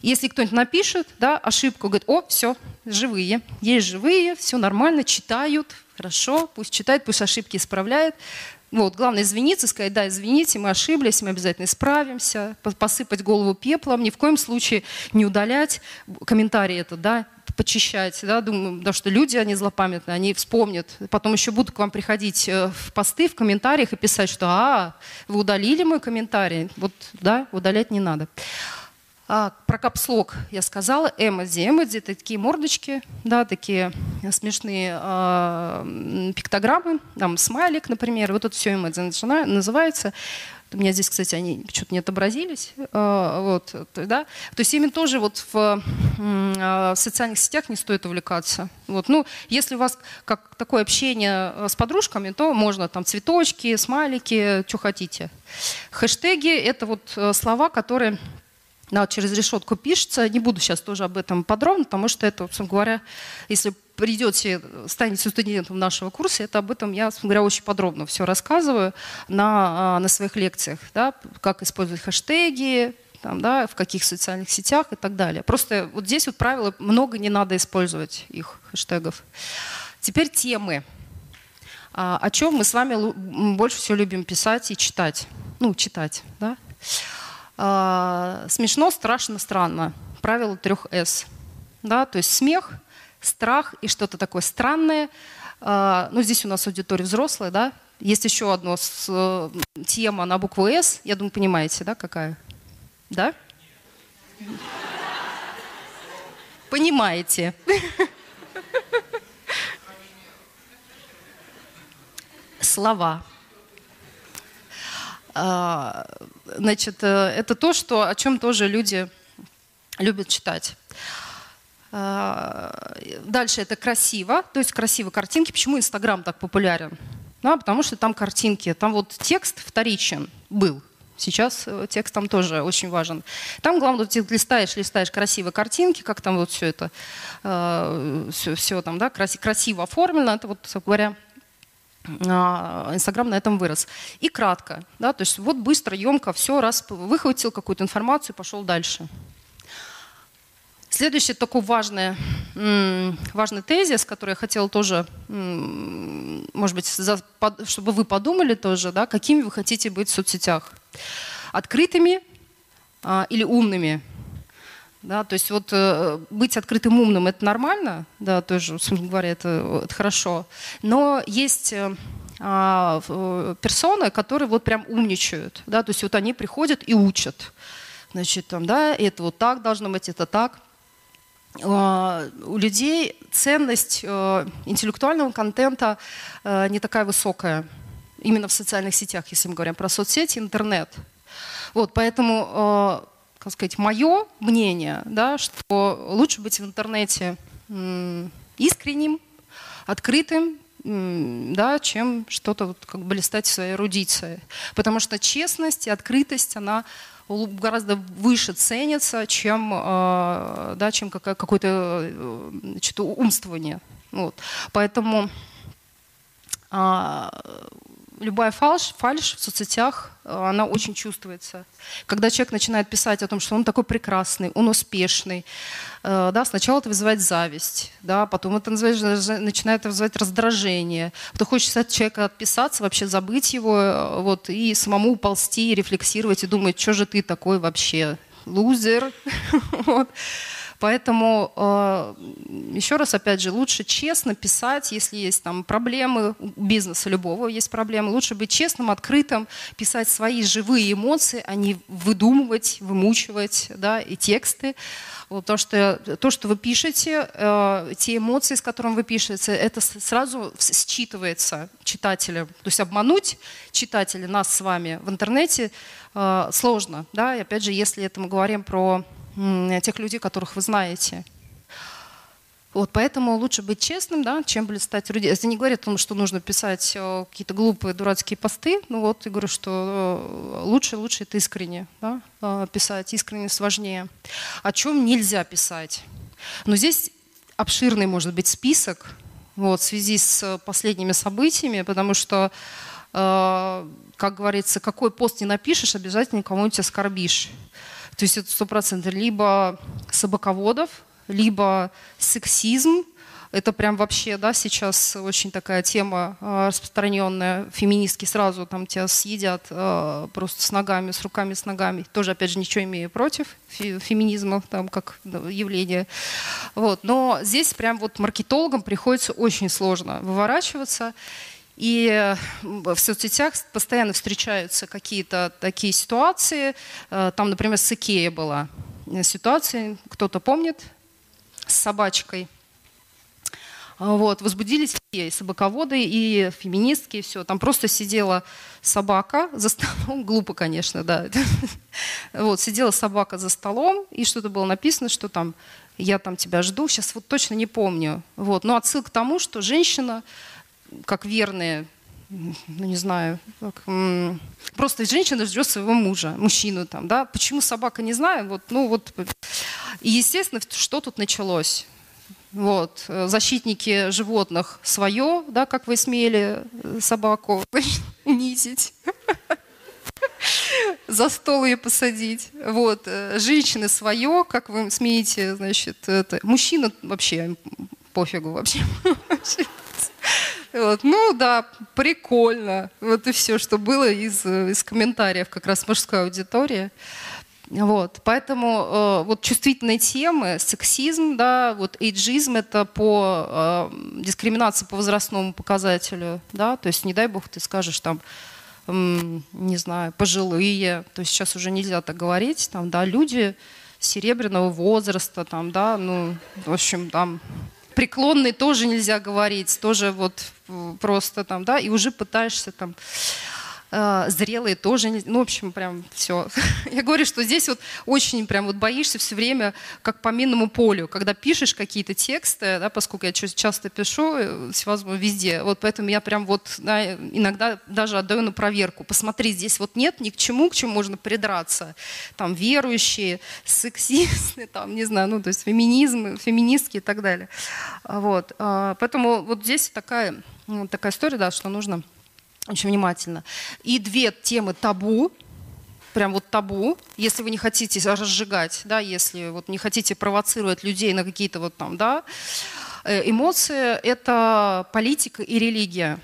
Если кто-нибудь напишет да, ошибку, говорит, о, все, живые, есть живые, все нормально, читают, хорошо, пусть читает, пусть ошибки исправляет. Вот, главное извиниться, сказать, да, извините, мы ошиблись, мы обязательно исправимся, посыпать голову пеплом, ни в коем случае не удалять комментарии это, да, почищать, да, думаю, да, что люди, они злопамятные, они вспомнят, потом еще будут к вам приходить э, в посты, в комментариях и писать, что, а, вы удалили мой комментарий, вот, да, удалять не надо. А, про капслог я сказала. Эмодзи. Эмодзи – это такие мордочки, да, такие смешные э, пиктограммы. Там смайлик, например. Вот это все эмодзи называется. У меня здесь, кстати, они что-то не отобразились. Э, вот, да? То есть ими тоже вот в, э, в социальных сетях не стоит увлекаться. Вот, ну, если у вас как такое общение с подружками, то можно там цветочки, смайлики, что хотите. Хэштеги – это вот слова, которые через решетку пишется. Не буду сейчас тоже об этом подробно, потому что это, собственно говоря, если придете, станете студентом нашего курса, это об этом я, говоря, очень подробно все рассказываю на, а, на своих лекциях. Да, как использовать хэштеги, там, да, в каких социальных сетях и так далее. Просто вот здесь вот правила много не надо использовать их хэштегов. Теперь темы. А, о чем мы с вами больше всего любим писать и читать. Ну, читать, да. А, смешно, страшно, странно. Правило трех «С». Да, то есть смех, страх и что-то такое странное. А, ну, здесь у нас аудитория взрослая, да. Есть еще одна тема на букву «С». Я думаю, понимаете, да, какая? Да? Понимаете. Слова. А, значит, э, это то, что, о чем тоже люди любят читать. А, дальше это красиво, то есть красивые картинки. Почему Инстаграм так популярен? Ну, потому что там картинки, там вот текст вторичен был. Сейчас э, текст там тоже очень важен. Там главное, ты листаешь, листаешь красивые картинки, как там вот все это, э, все, все там, да, красиво оформлено. Это вот, говоря, а, Инстаграм на этом вырос. И кратко, да, то есть вот быстро, емко, все, раз выхватил какую-то информацию, пошел дальше. Следующий такой важный, важный тезис, который я хотела тоже, может быть, чтобы вы подумали тоже, да, какими вы хотите быть в соцсетях. Открытыми а, или умными – да, то есть вот э, быть открытым умным это нормально, да, тоже, собственно говоря, это, это хорошо. Но есть э, а, э, персоны, которые вот прям умничают, да, то есть вот они приходят и учат. Значит, там, да, это вот так должно быть, это так. У людей ценность uh, интеллектуального контента uh, не такая высокая. Именно в социальных сетях, если мы говорим про соцсети, интернет. Вот, поэтому как сказать, мое мнение, да, что лучше быть в интернете искренним, открытым, да, чем что-то вот как бы листать в своей эрудиции. Потому что честность и открытость, она гораздо выше ценится, чем, э, да, чем какое-то э, значит, умствование. Вот. Поэтому а, любая фальш, фальш в соцсетях, э, она очень чувствуется. Когда человек начинает писать о том, что он такой прекрасный, он успешный, э, да, сначала это вызывает зависть, да, потом это начинает вызывать раздражение. Потом хочется от человека отписаться, вообще забыть его, э, вот, и самому уползти, рефлексировать и думать, что же ты такой вообще, лузер. вот. Поэтому, э, еще раз, опять же, лучше честно писать, если есть там проблемы, у бизнеса любого есть проблемы, лучше быть честным, открытым, писать свои живые эмоции, а не выдумывать, вымучивать да, и тексты. Вот то, что, то, что вы пишете, э, те эмоции, с которыми вы пишете, это сразу считывается читателем. То есть обмануть читателя, нас с вами в интернете э, сложно. Да? И опять же, если это мы говорим про тех людей, которых вы знаете. Вот, поэтому лучше быть честным, да, чем блистать людей. Это не говорит о том, что нужно писать э, какие-то глупые, дурацкие посты. Ну вот, я говорю, что э, лучше, лучше это искренне да, э, писать. Искренность важнее. О чем нельзя писать? Но здесь обширный может быть список вот, в связи с последними событиями, потому что, э, как говорится, какой пост не напишешь, обязательно кого-нибудь оскорбишь. То есть это сто процентов либо собаководов, либо сексизм, это прям вообще, да, сейчас очень такая тема э, распространенная. Феминистки сразу там тебя съедят э, просто с ногами, с руками, с ногами. Тоже, опять же, ничего имею против феминизма там как явление. Вот. Но здесь прям вот маркетологам приходится очень сложно выворачиваться. И в соцсетях постоянно встречаются какие-то такие ситуации. Э, там, например, с Икея была ситуация, кто-то помнит, с собачкой. Вот, возбудились все, и собаководы, и феминистки, и все. Там просто сидела собака за столом, глупо, конечно, да. Вот, сидела собака за столом, и что-то было написано, что там «я там тебя жду», сейчас вот точно не помню. Вот, но отсыл к тому, что женщина, как верная ну не знаю, как, просто женщина ждет своего мужа, мужчину там, да. Почему собака, не знаю, вот, ну вот. И естественно, что тут началось? Вот, защитники животных свое, да, как вы смели э, собаку унизить, за стол ее посадить. Вот, э, женщины свое, как вы смеете, значит, это, мужчина вообще пофигу вообще. Вот. Ну да, прикольно. Вот и все, что было из, из комментариев как раз мужской аудитории. Вот, поэтому э, вот чувствительные темы, сексизм, да, вот эйджизм это по э, дискриминации по возрастному показателю, да, то есть не дай бог ты скажешь там, э, не знаю, пожилые, то есть сейчас уже нельзя так говорить, там, да, люди серебряного возраста, там, да, ну, в общем, там преклонный тоже нельзя говорить, тоже вот просто там, да, и уже пытаешься там зрелые тоже, ну, в общем, прям все. Я говорю, что здесь вот очень прям вот боишься все время, как по минному полю, когда пишешь какие-то тексты, да, поскольку я часто пишу, э, всевозможно везде, вот поэтому я прям вот да, иногда даже отдаю на проверку, посмотри, здесь вот нет ни к чему, к чему можно придраться, там верующие, сексисты, там, не знаю, ну, то есть феминизм, феминистки и так далее. Вот, а, поэтому вот здесь такая, такая история, да, что нужно очень внимательно. И две темы табу, прям вот табу, если вы не хотите разжигать, да, если вот не хотите провоцировать людей на какие-то вот там, да, э, эмоции, это политика и религия.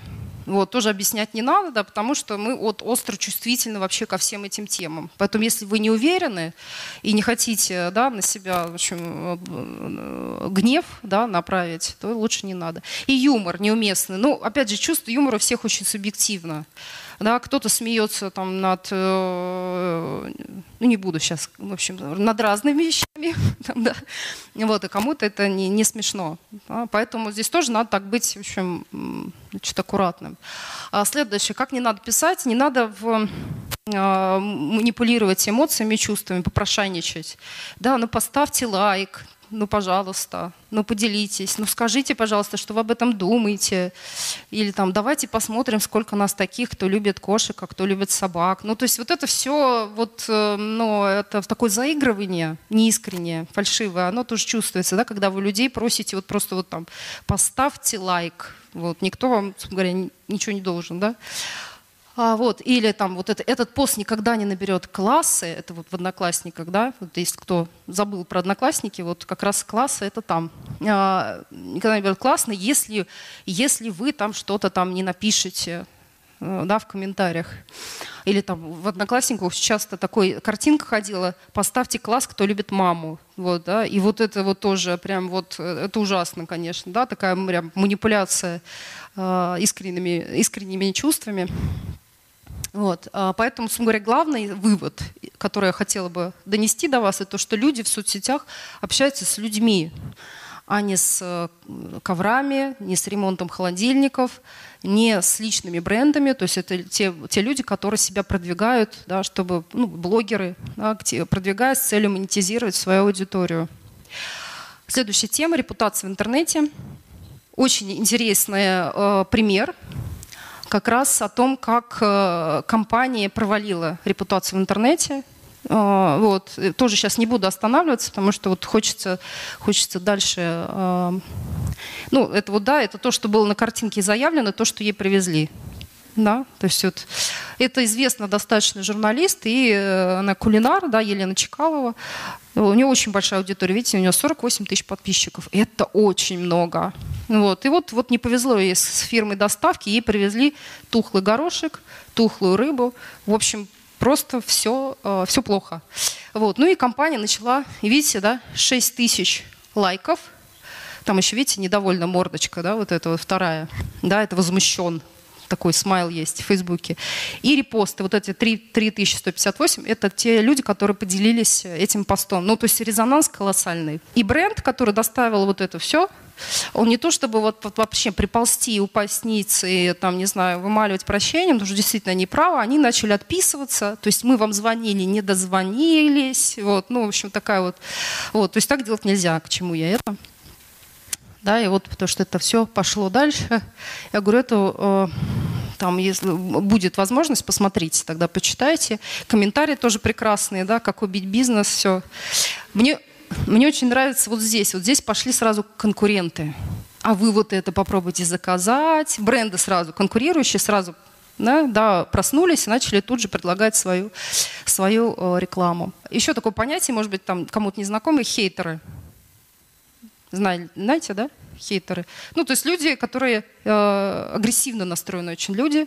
Вот, тоже объяснять не надо, да, потому что мы вот остро чувствительны вообще ко всем этим темам. Поэтому если вы не уверены и не хотите да, на себя в общем, э, гнев да, направить, то лучше не надо. И юмор неуместный. Ну, опять же, чувство юмора у всех очень субъективно да, кто-то смеется там над, э, ну не буду сейчас, в общем, над разными вещами, там, да, вот, и кому-то это не, не смешно. Да, поэтому здесь тоже надо так быть, в общем, значит, аккуратным. А следующее, как не надо писать, не надо в э, манипулировать эмоциями, чувствами, попрошайничать. Да, ну поставьте лайк, ну, пожалуйста, ну, поделитесь, ну, скажите, пожалуйста, что вы об этом думаете. Или там, давайте посмотрим, сколько нас таких, кто любит кошек, а кто любит собак. Ну, то есть вот это все, вот, э, ну, это такое заигрывание неискреннее, фальшивое, оно тоже чувствуется, да, когда вы людей просите вот просто вот там, поставьте лайк, вот, никто вам, говоря, ничего не должен, да. А, вот, или там вот это, этот пост никогда не наберет классы, это вот в Одноклассниках, да, вот если кто забыл про Одноклассники, вот как раз классы это там. А, никогда не наберет классно, если, если вы там что-то там не напишете, э, да, в комментариях. Или там в Одноклассниках часто такой картинка ходила, поставьте класс, кто любит маму. Вот, да, и вот это вот тоже прям вот, э, это ужасно, конечно, да, такая прям манипуляция э, искренними, искренними чувствами. Вот. А поэтому, собственно говоря, главный вывод, который я хотела бы донести до вас, это то, что люди в соцсетях общаются с людьми, а не с э, коврами, не с ремонтом холодильников, не с личными брендами. То есть это те, те люди, которые себя продвигают, да, чтобы, ну, блогеры, да, продвигают с целью монетизировать свою аудиторию. Следующая тема – репутация в интернете. Очень интересный э, пример – как раз о том, как э, компания провалила репутацию в интернете. Э, вот. Тоже сейчас не буду останавливаться, потому что вот хочется, хочется дальше... Э, ну, это вот, да, это то, что было на картинке заявлено, то, что ей привезли. Да, то есть вот это известно достаточно журналист, и она кулинар, да, Елена Чекалова. У нее очень большая аудитория, видите, у нее 48 тысяч подписчиков. Это очень много. Вот. И вот, вот не повезло ей с фирмой доставки, ей привезли тухлый горошек, тухлую рыбу. В общем, просто все, э, все плохо. Вот. Ну и компания начала, видите, да, 6 тысяч лайков. Там еще, видите, недовольна мордочка, да, вот эта вот вторая. Да, это возмущен такой смайл есть в Фейсбуке. И репосты, вот эти 3, 3158, это те люди, которые поделились этим постом. Ну, то есть резонанс колоссальный. И бренд, который доставил вот это все, он не то чтобы вот вообще приползти, упасть ниц и там, не знаю, вымаливать прощением, потому что действительно они правы, они начали отписываться, то есть мы вам звонили, не дозвонились, вот, ну, в общем, такая вот, вот, то есть так делать нельзя, к чему я это да, и вот потому что это все пошло дальше. Я говорю, это э, там, если будет возможность, посмотрите, тогда почитайте. Комментарии тоже прекрасные, да, как убить бизнес, все. Мне, мне очень нравится вот здесь, вот здесь пошли сразу конкуренты. А вы вот это попробуйте заказать. Бренды сразу конкурирующие, сразу да, да, проснулись и начали тут же предлагать свою, свою э, рекламу. Еще такое понятие, может быть, там кому-то незнакомые, хейтеры – знаете, да? Хейтеры. Ну, то есть люди, которые э, агрессивно настроены очень люди.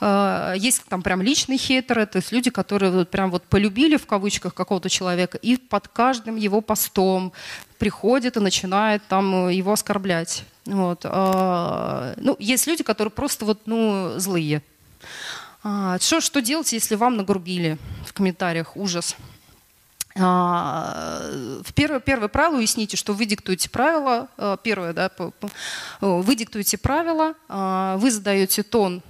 Э, есть там прям личные хейтеры, то есть люди, которые вот прям вот полюбили в кавычках какого-то человека и под каждым его постом приходит и начинает там его оскорблять. Вот. Э, ну, есть люди, которые просто вот, ну, злые. А, что, что делать, если вам нагрубили в комментариях? Ужас. А, в первое, первое правило уясните, что вы диктуете правила. А, первое, да, вы диктуете правила, а, вы задаете тон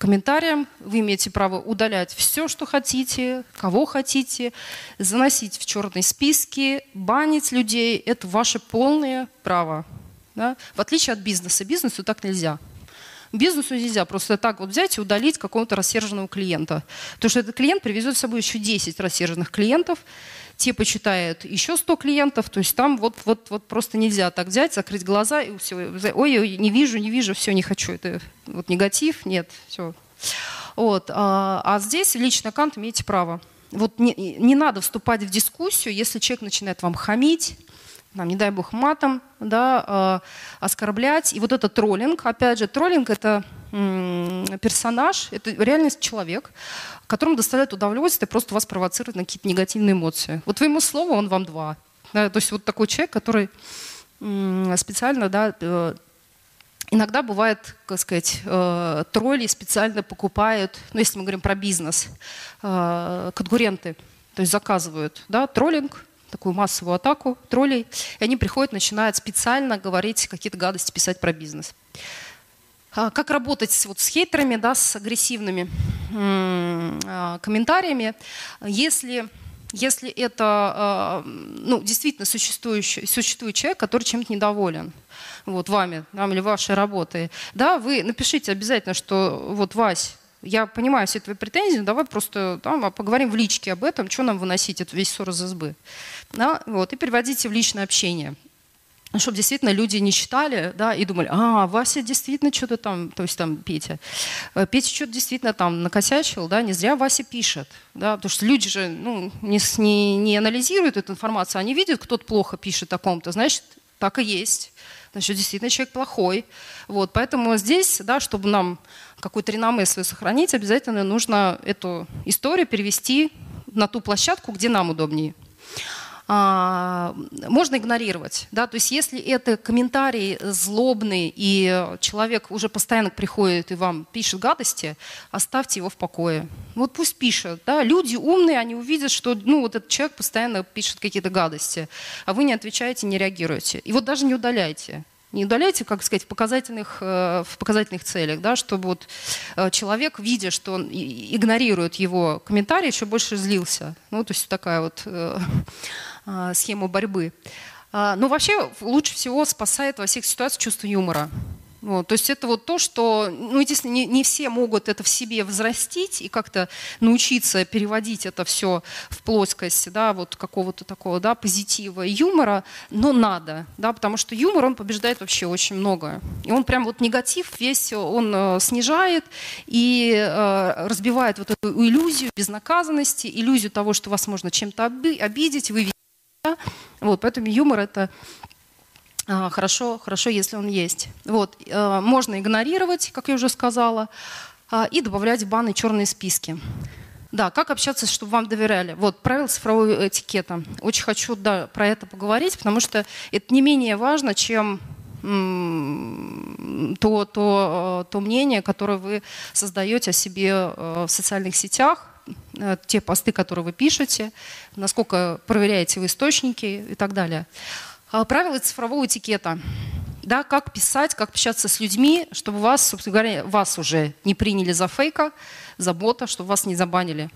комментариям, вы имеете право удалять все, что хотите, кого хотите, заносить в черные списки, банить людей. Это ваше полное право. Да? В отличие от бизнеса. Бизнесу так нельзя. Бизнесу нельзя просто так вот взять и удалить какого-то рассерженного клиента. Потому что этот клиент привезет с собой еще 10 рассерженных клиентов, те почитают еще 100 клиентов, то есть там вот, вот, вот просто нельзя так взять, закрыть глаза и все, ой, не вижу, не вижу, все, не хочу, это вот негатив, нет, все. Вот. А, а здесь личный аккаунт имеете право. Вот не, не надо вступать в дискуссию, если человек начинает вам хамить, там, не дай бог, матом, да, э, оскорблять. И вот это троллинг, опять же, троллинг – это персонаж, это реальность человек, которому доставляет удовольствие просто вас провоцирует на какие-то негативные эмоции. Вот вы ему слово, он вам два. Да, то есть вот такой человек, который специально, да, э, иногда бывает, как сказать, э, тролли специально покупают, ну, если мы говорим про бизнес, э, конкуренты, то есть заказывают, да, троллинг, такую массовую атаку троллей, и они приходят, начинают специально говорить какие-то гадости, писать про бизнес. А, как работать вот с хейтерами, да, с агрессивными а, комментариями, если, если это а, ну, действительно существующий, существует человек, который чем-то недоволен вот, вами там, или вашей работой, да, вы напишите обязательно, что вот, Вась, я понимаю все твои претензии, давай просто там, поговорим в личке об этом, что нам выносить эту весь ссор из избы. Да, вот, и переводите в личное общение чтобы действительно люди не читали, да, и думали, а, Вася действительно что-то там, то есть там Петя, э, Петя что-то действительно там накосячил, да, не зря Вася пишет, да, потому что люди же, ну, не, не, не анализируют эту информацию, они видят, кто-то плохо пишет о ком-то, значит, так и есть. значит, действительно человек плохой. Вот, поэтому здесь, да, чтобы нам какой-то реноме свой сохранить, обязательно нужно эту историю перевести на ту площадку, где нам удобнее. А, можно игнорировать. Да? То есть если это комментарий злобный, и человек уже постоянно приходит и вам пишет гадости, оставьте его в покое. Вот пусть пишет. Да? Люди умные, они увидят, что ну, вот этот человек постоянно пишет какие-то гадости, а вы не отвечаете, не реагируете. И вот даже не удаляйте. Не удаляйте, как сказать, в показательных, э, в показательных целях, да, чтобы вот э, человек, видя, что он игнорирует его комментарий, еще больше злился. Ну, то есть такая вот а, схема борьбы. А, но вообще лучше всего спасает во всех ситуациях чувство юмора. Вот, то есть это вот то, что, ну, естественно, не, не все могут это в себе взрастить и как-то научиться переводить это все в плоскость, да, вот какого-то такого, да, позитива юмора, но надо, да, потому что юмор, он побеждает вообще очень многое. И он прям вот негатив весь, он э, снижает и э, разбивает вот эту иллюзию безнаказанности, иллюзию того, что вас можно чем-то обидеть, вывести. Вот, поэтому юмор это а, хорошо, хорошо, если он есть. Вот. Э, можно игнорировать, как я уже сказала, а, и добавлять в баны черные списки. Да, как общаться, чтобы вам доверяли? Вот, правила цифрового этикета. Очень хочу да, про это поговорить, потому что это не менее важно, чем то, то, то мнение, которое вы создаете о себе в социальных сетях, те посты, которые вы пишете, насколько проверяете вы источники и так далее. А, правила цифрового этикета. Да, как писать, как общаться с людьми, чтобы вас, собственно говоря, вас уже не приняли за фейка, за бота, чтобы вас не забанили.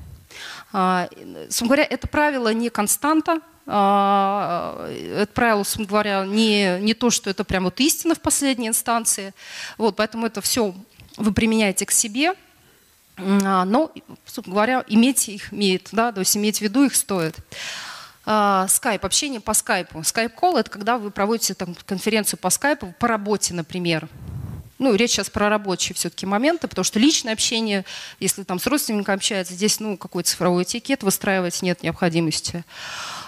А, собственно говоря, это правило не константа, а, это правило, собственно говоря, не, не то, что это прямо вот истина в последней инстанции. Вот, поэтому это все вы применяете к себе, но, собственно говоря, иметь их имеет, да, то есть иметь в виду их стоит. Скайп, общение по скайпу. Skype call – это когда вы проводите там, конференцию по скайпу по работе, например. Ну, речь сейчас про рабочие все-таки моменты, потому что личное общение, если там с родственником общается, здесь, ну, какой цифровой этикет выстраивать нет необходимости.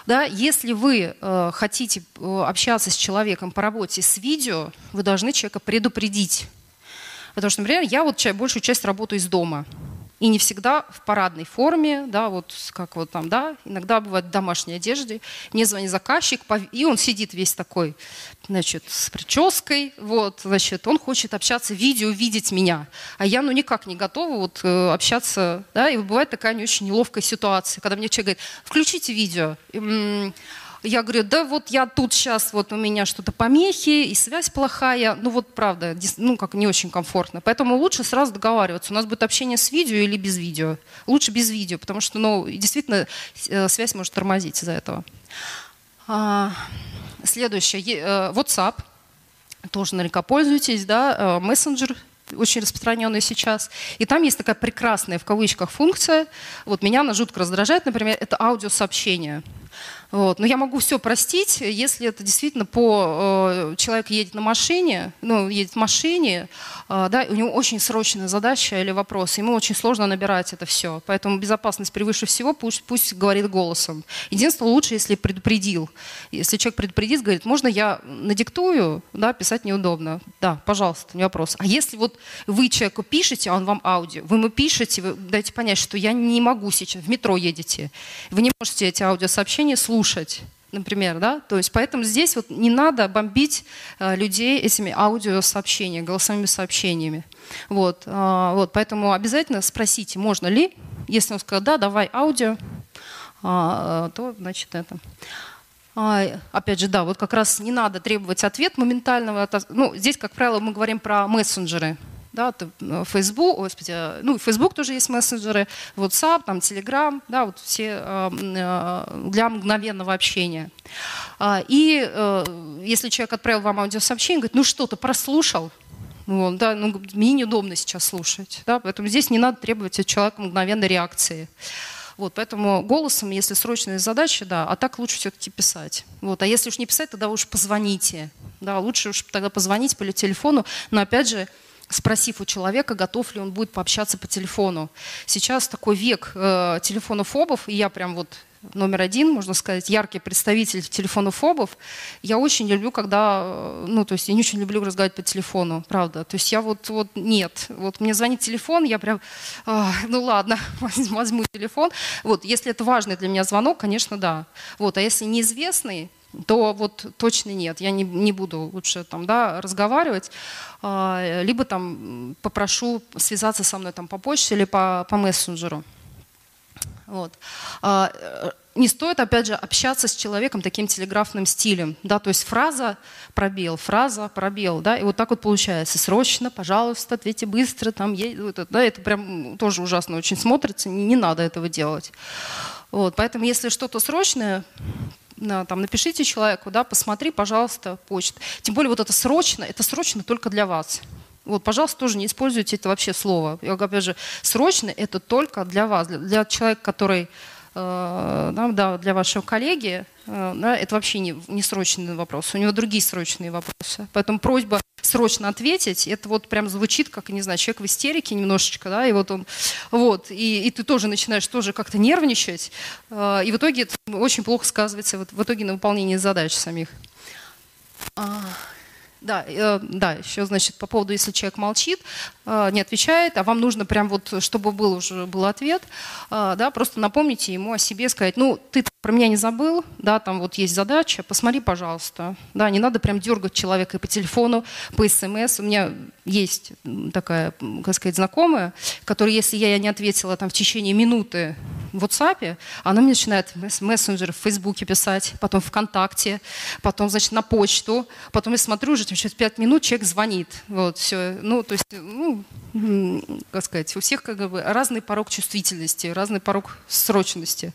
Да, если вы э, хотите э, общаться с человеком по работе с видео, вы должны человека предупредить. Потому что, например, я вот большую часть работаю из дома. И не всегда в парадной форме, да, вот как вот там, да, иногда бывает в домашней одежде. Мне звонит заказчик, и он сидит весь такой, значит, с прической, вот, значит, он хочет общаться, видео видеть меня. А я, ну, никак не готова вот э, общаться, да, и бывает такая не очень неловкая ситуация, когда мне человек говорит, включите видео. Я говорю, да вот я тут сейчас, вот у меня что-то помехи, и связь плохая. Ну вот правда, ну как не очень комфортно. Поэтому лучше сразу договариваться. У нас будет общение с видео или без видео. Лучше без видео, потому что ну, действительно э, связь может тормозить из-за этого. А, следующее. Э, WhatsApp. Тоже наверняка пользуетесь, да, э, мессенджер очень распространенный сейчас. И там есть такая прекрасная в кавычках функция. Вот меня она жутко раздражает, например, это аудиосообщение. Вот. Но я могу все простить, если это действительно по э, человек едет на машине, ну, едет в машине, э, да, у него очень срочная задача или вопрос, ему очень сложно набирать это все. Поэтому безопасность превыше всего, пусть, пусть говорит голосом. Единственное, лучше, если предупредил. Если человек предупредит, говорит, можно я надиктую, да, писать неудобно. Да, пожалуйста, не вопрос. А если вот вы человеку пишете, а он вам аудио, вы ему пишете, вы дайте понять, что я не могу сейчас, в метро едете, вы не можете эти аудиосообщения слушать, слушать например, да, то есть поэтому здесь вот не надо бомбить э, людей этими аудиосообщениями, голосовыми сообщениями, вот, э, вот, поэтому обязательно спросите, можно ли, если он сказал, да, давай аудио, э, то, значит, это. А, опять же, да, вот как раз не надо требовать ответ моментального, ну, здесь, как правило, мы говорим про мессенджеры, да, э, Facebook, господи, э, ну, Facebook тоже есть мессенджеры, WhatsApp, там, Telegram, да, вот все э, для мгновенного общения. А, и если человек отправил вам аудиосообщение, говорит, ну что, ты прослушал? Вот, да, ну, мне неудобно сейчас слушать. Да, поэтому здесь не надо требовать от человека мгновенной реакции. Вот, поэтому голосом, если срочная задача, да, а так лучше все-таки писать. Вот, а если уж не писать, тогда уж позвоните. Да, лучше уж тогда позвонить по телефону, но опять же, спросив у человека, готов ли он будет пообщаться по телефону. Сейчас такой век э, телефонофобов, и я прям вот номер один, можно сказать, яркий представитель телефонофобов. Я очень люблю, когда, э, ну, то есть я не очень люблю разговаривать по телефону, правда. То есть я вот, вот нет. Вот мне звонит телефон, я прям, э, ну ладно, возьму телефон. Вот, если это важный для меня звонок, конечно, да. Вот, а если неизвестный, то вот точно нет, я не, не буду лучше там, да, разговаривать, а, либо там попрошу связаться со мной там по почте или по, по мессенджеру. Вот. А, э, не стоит, опять же, общаться с человеком таким телеграфным стилем, да, то есть фраза пробел, фраза пробел, да, и вот так вот получается, срочно, пожалуйста, ответьте быстро, там, да, это прям тоже ужасно очень смотрится, не, не надо этого делать. Вот, поэтому, если что-то срочное, там, напишите человеку, да, посмотри, пожалуйста, почту. Тем более вот это срочно, это срочно только для вас. Вот, пожалуйста, тоже не используйте это вообще слово. Я опять же, срочно это только для вас, для, для человека, который э, да, для вашего коллеги, э, да, это вообще не, не срочный вопрос. У него другие срочные вопросы. Поэтому просьба срочно ответить, это вот прям звучит, как, не знаю, человек в истерике немножечко, да, и вот он, вот, и, и ты тоже начинаешь тоже как-то нервничать, э, и в итоге это очень плохо сказывается вот, в итоге на выполнении задач самих. А, да, э, да, еще, значит, по поводу, если человек молчит, э, не отвечает, а вам нужно прям вот, чтобы был уже был ответ, э, да, просто напомните ему о себе, сказать, ну, ты про меня не забыл, да, там вот есть задача, посмотри, пожалуйста, да, не надо прям дергать человека и по телефону, по СМС. У меня есть такая, как сказать, знакомая, которая, если я не ответила там в течение минуты в WhatsApp, она мне начинает в мессенджер в Фейсбуке писать, потом ВКонтакте, потом, значит, на почту, потом я смотрю, уже через пять минут человек звонит. Вот, все. Ну, то есть, ну, как сказать, у всех как бы разный порог чувствительности, разный порог срочности.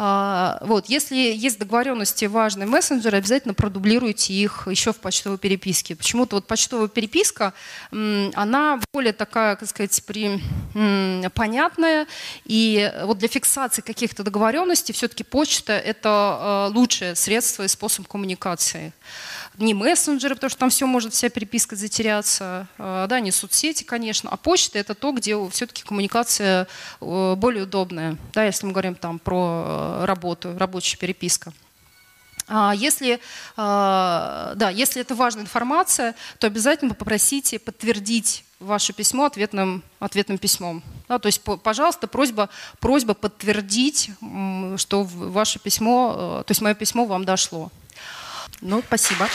А, вот, если есть договоренности важные мессенджеры, обязательно продублируйте их еще в почтовой переписке. Почему-то вот почтовая переписка, она более такая, как сказать, при, понятная, и вот для фиксации каких-то договоренностей все-таки почта – это а, лучшее средство и способ коммуникации не мессенджеры, потому что там все может, вся переписка затеряться, а, да, не соцсети, конечно, а почта это то, где все-таки коммуникация э, более удобная, да, если мы говорим там про э, работу, рабочая переписка. А если, а, да, если это важная информация, то обязательно попросите подтвердить ваше письмо ответным, ответным письмом. Да, то есть, пожалуйста, просьба, просьба подтвердить, что ваше письмо, э, то есть мое письмо вам дошло. Ну, спасибо.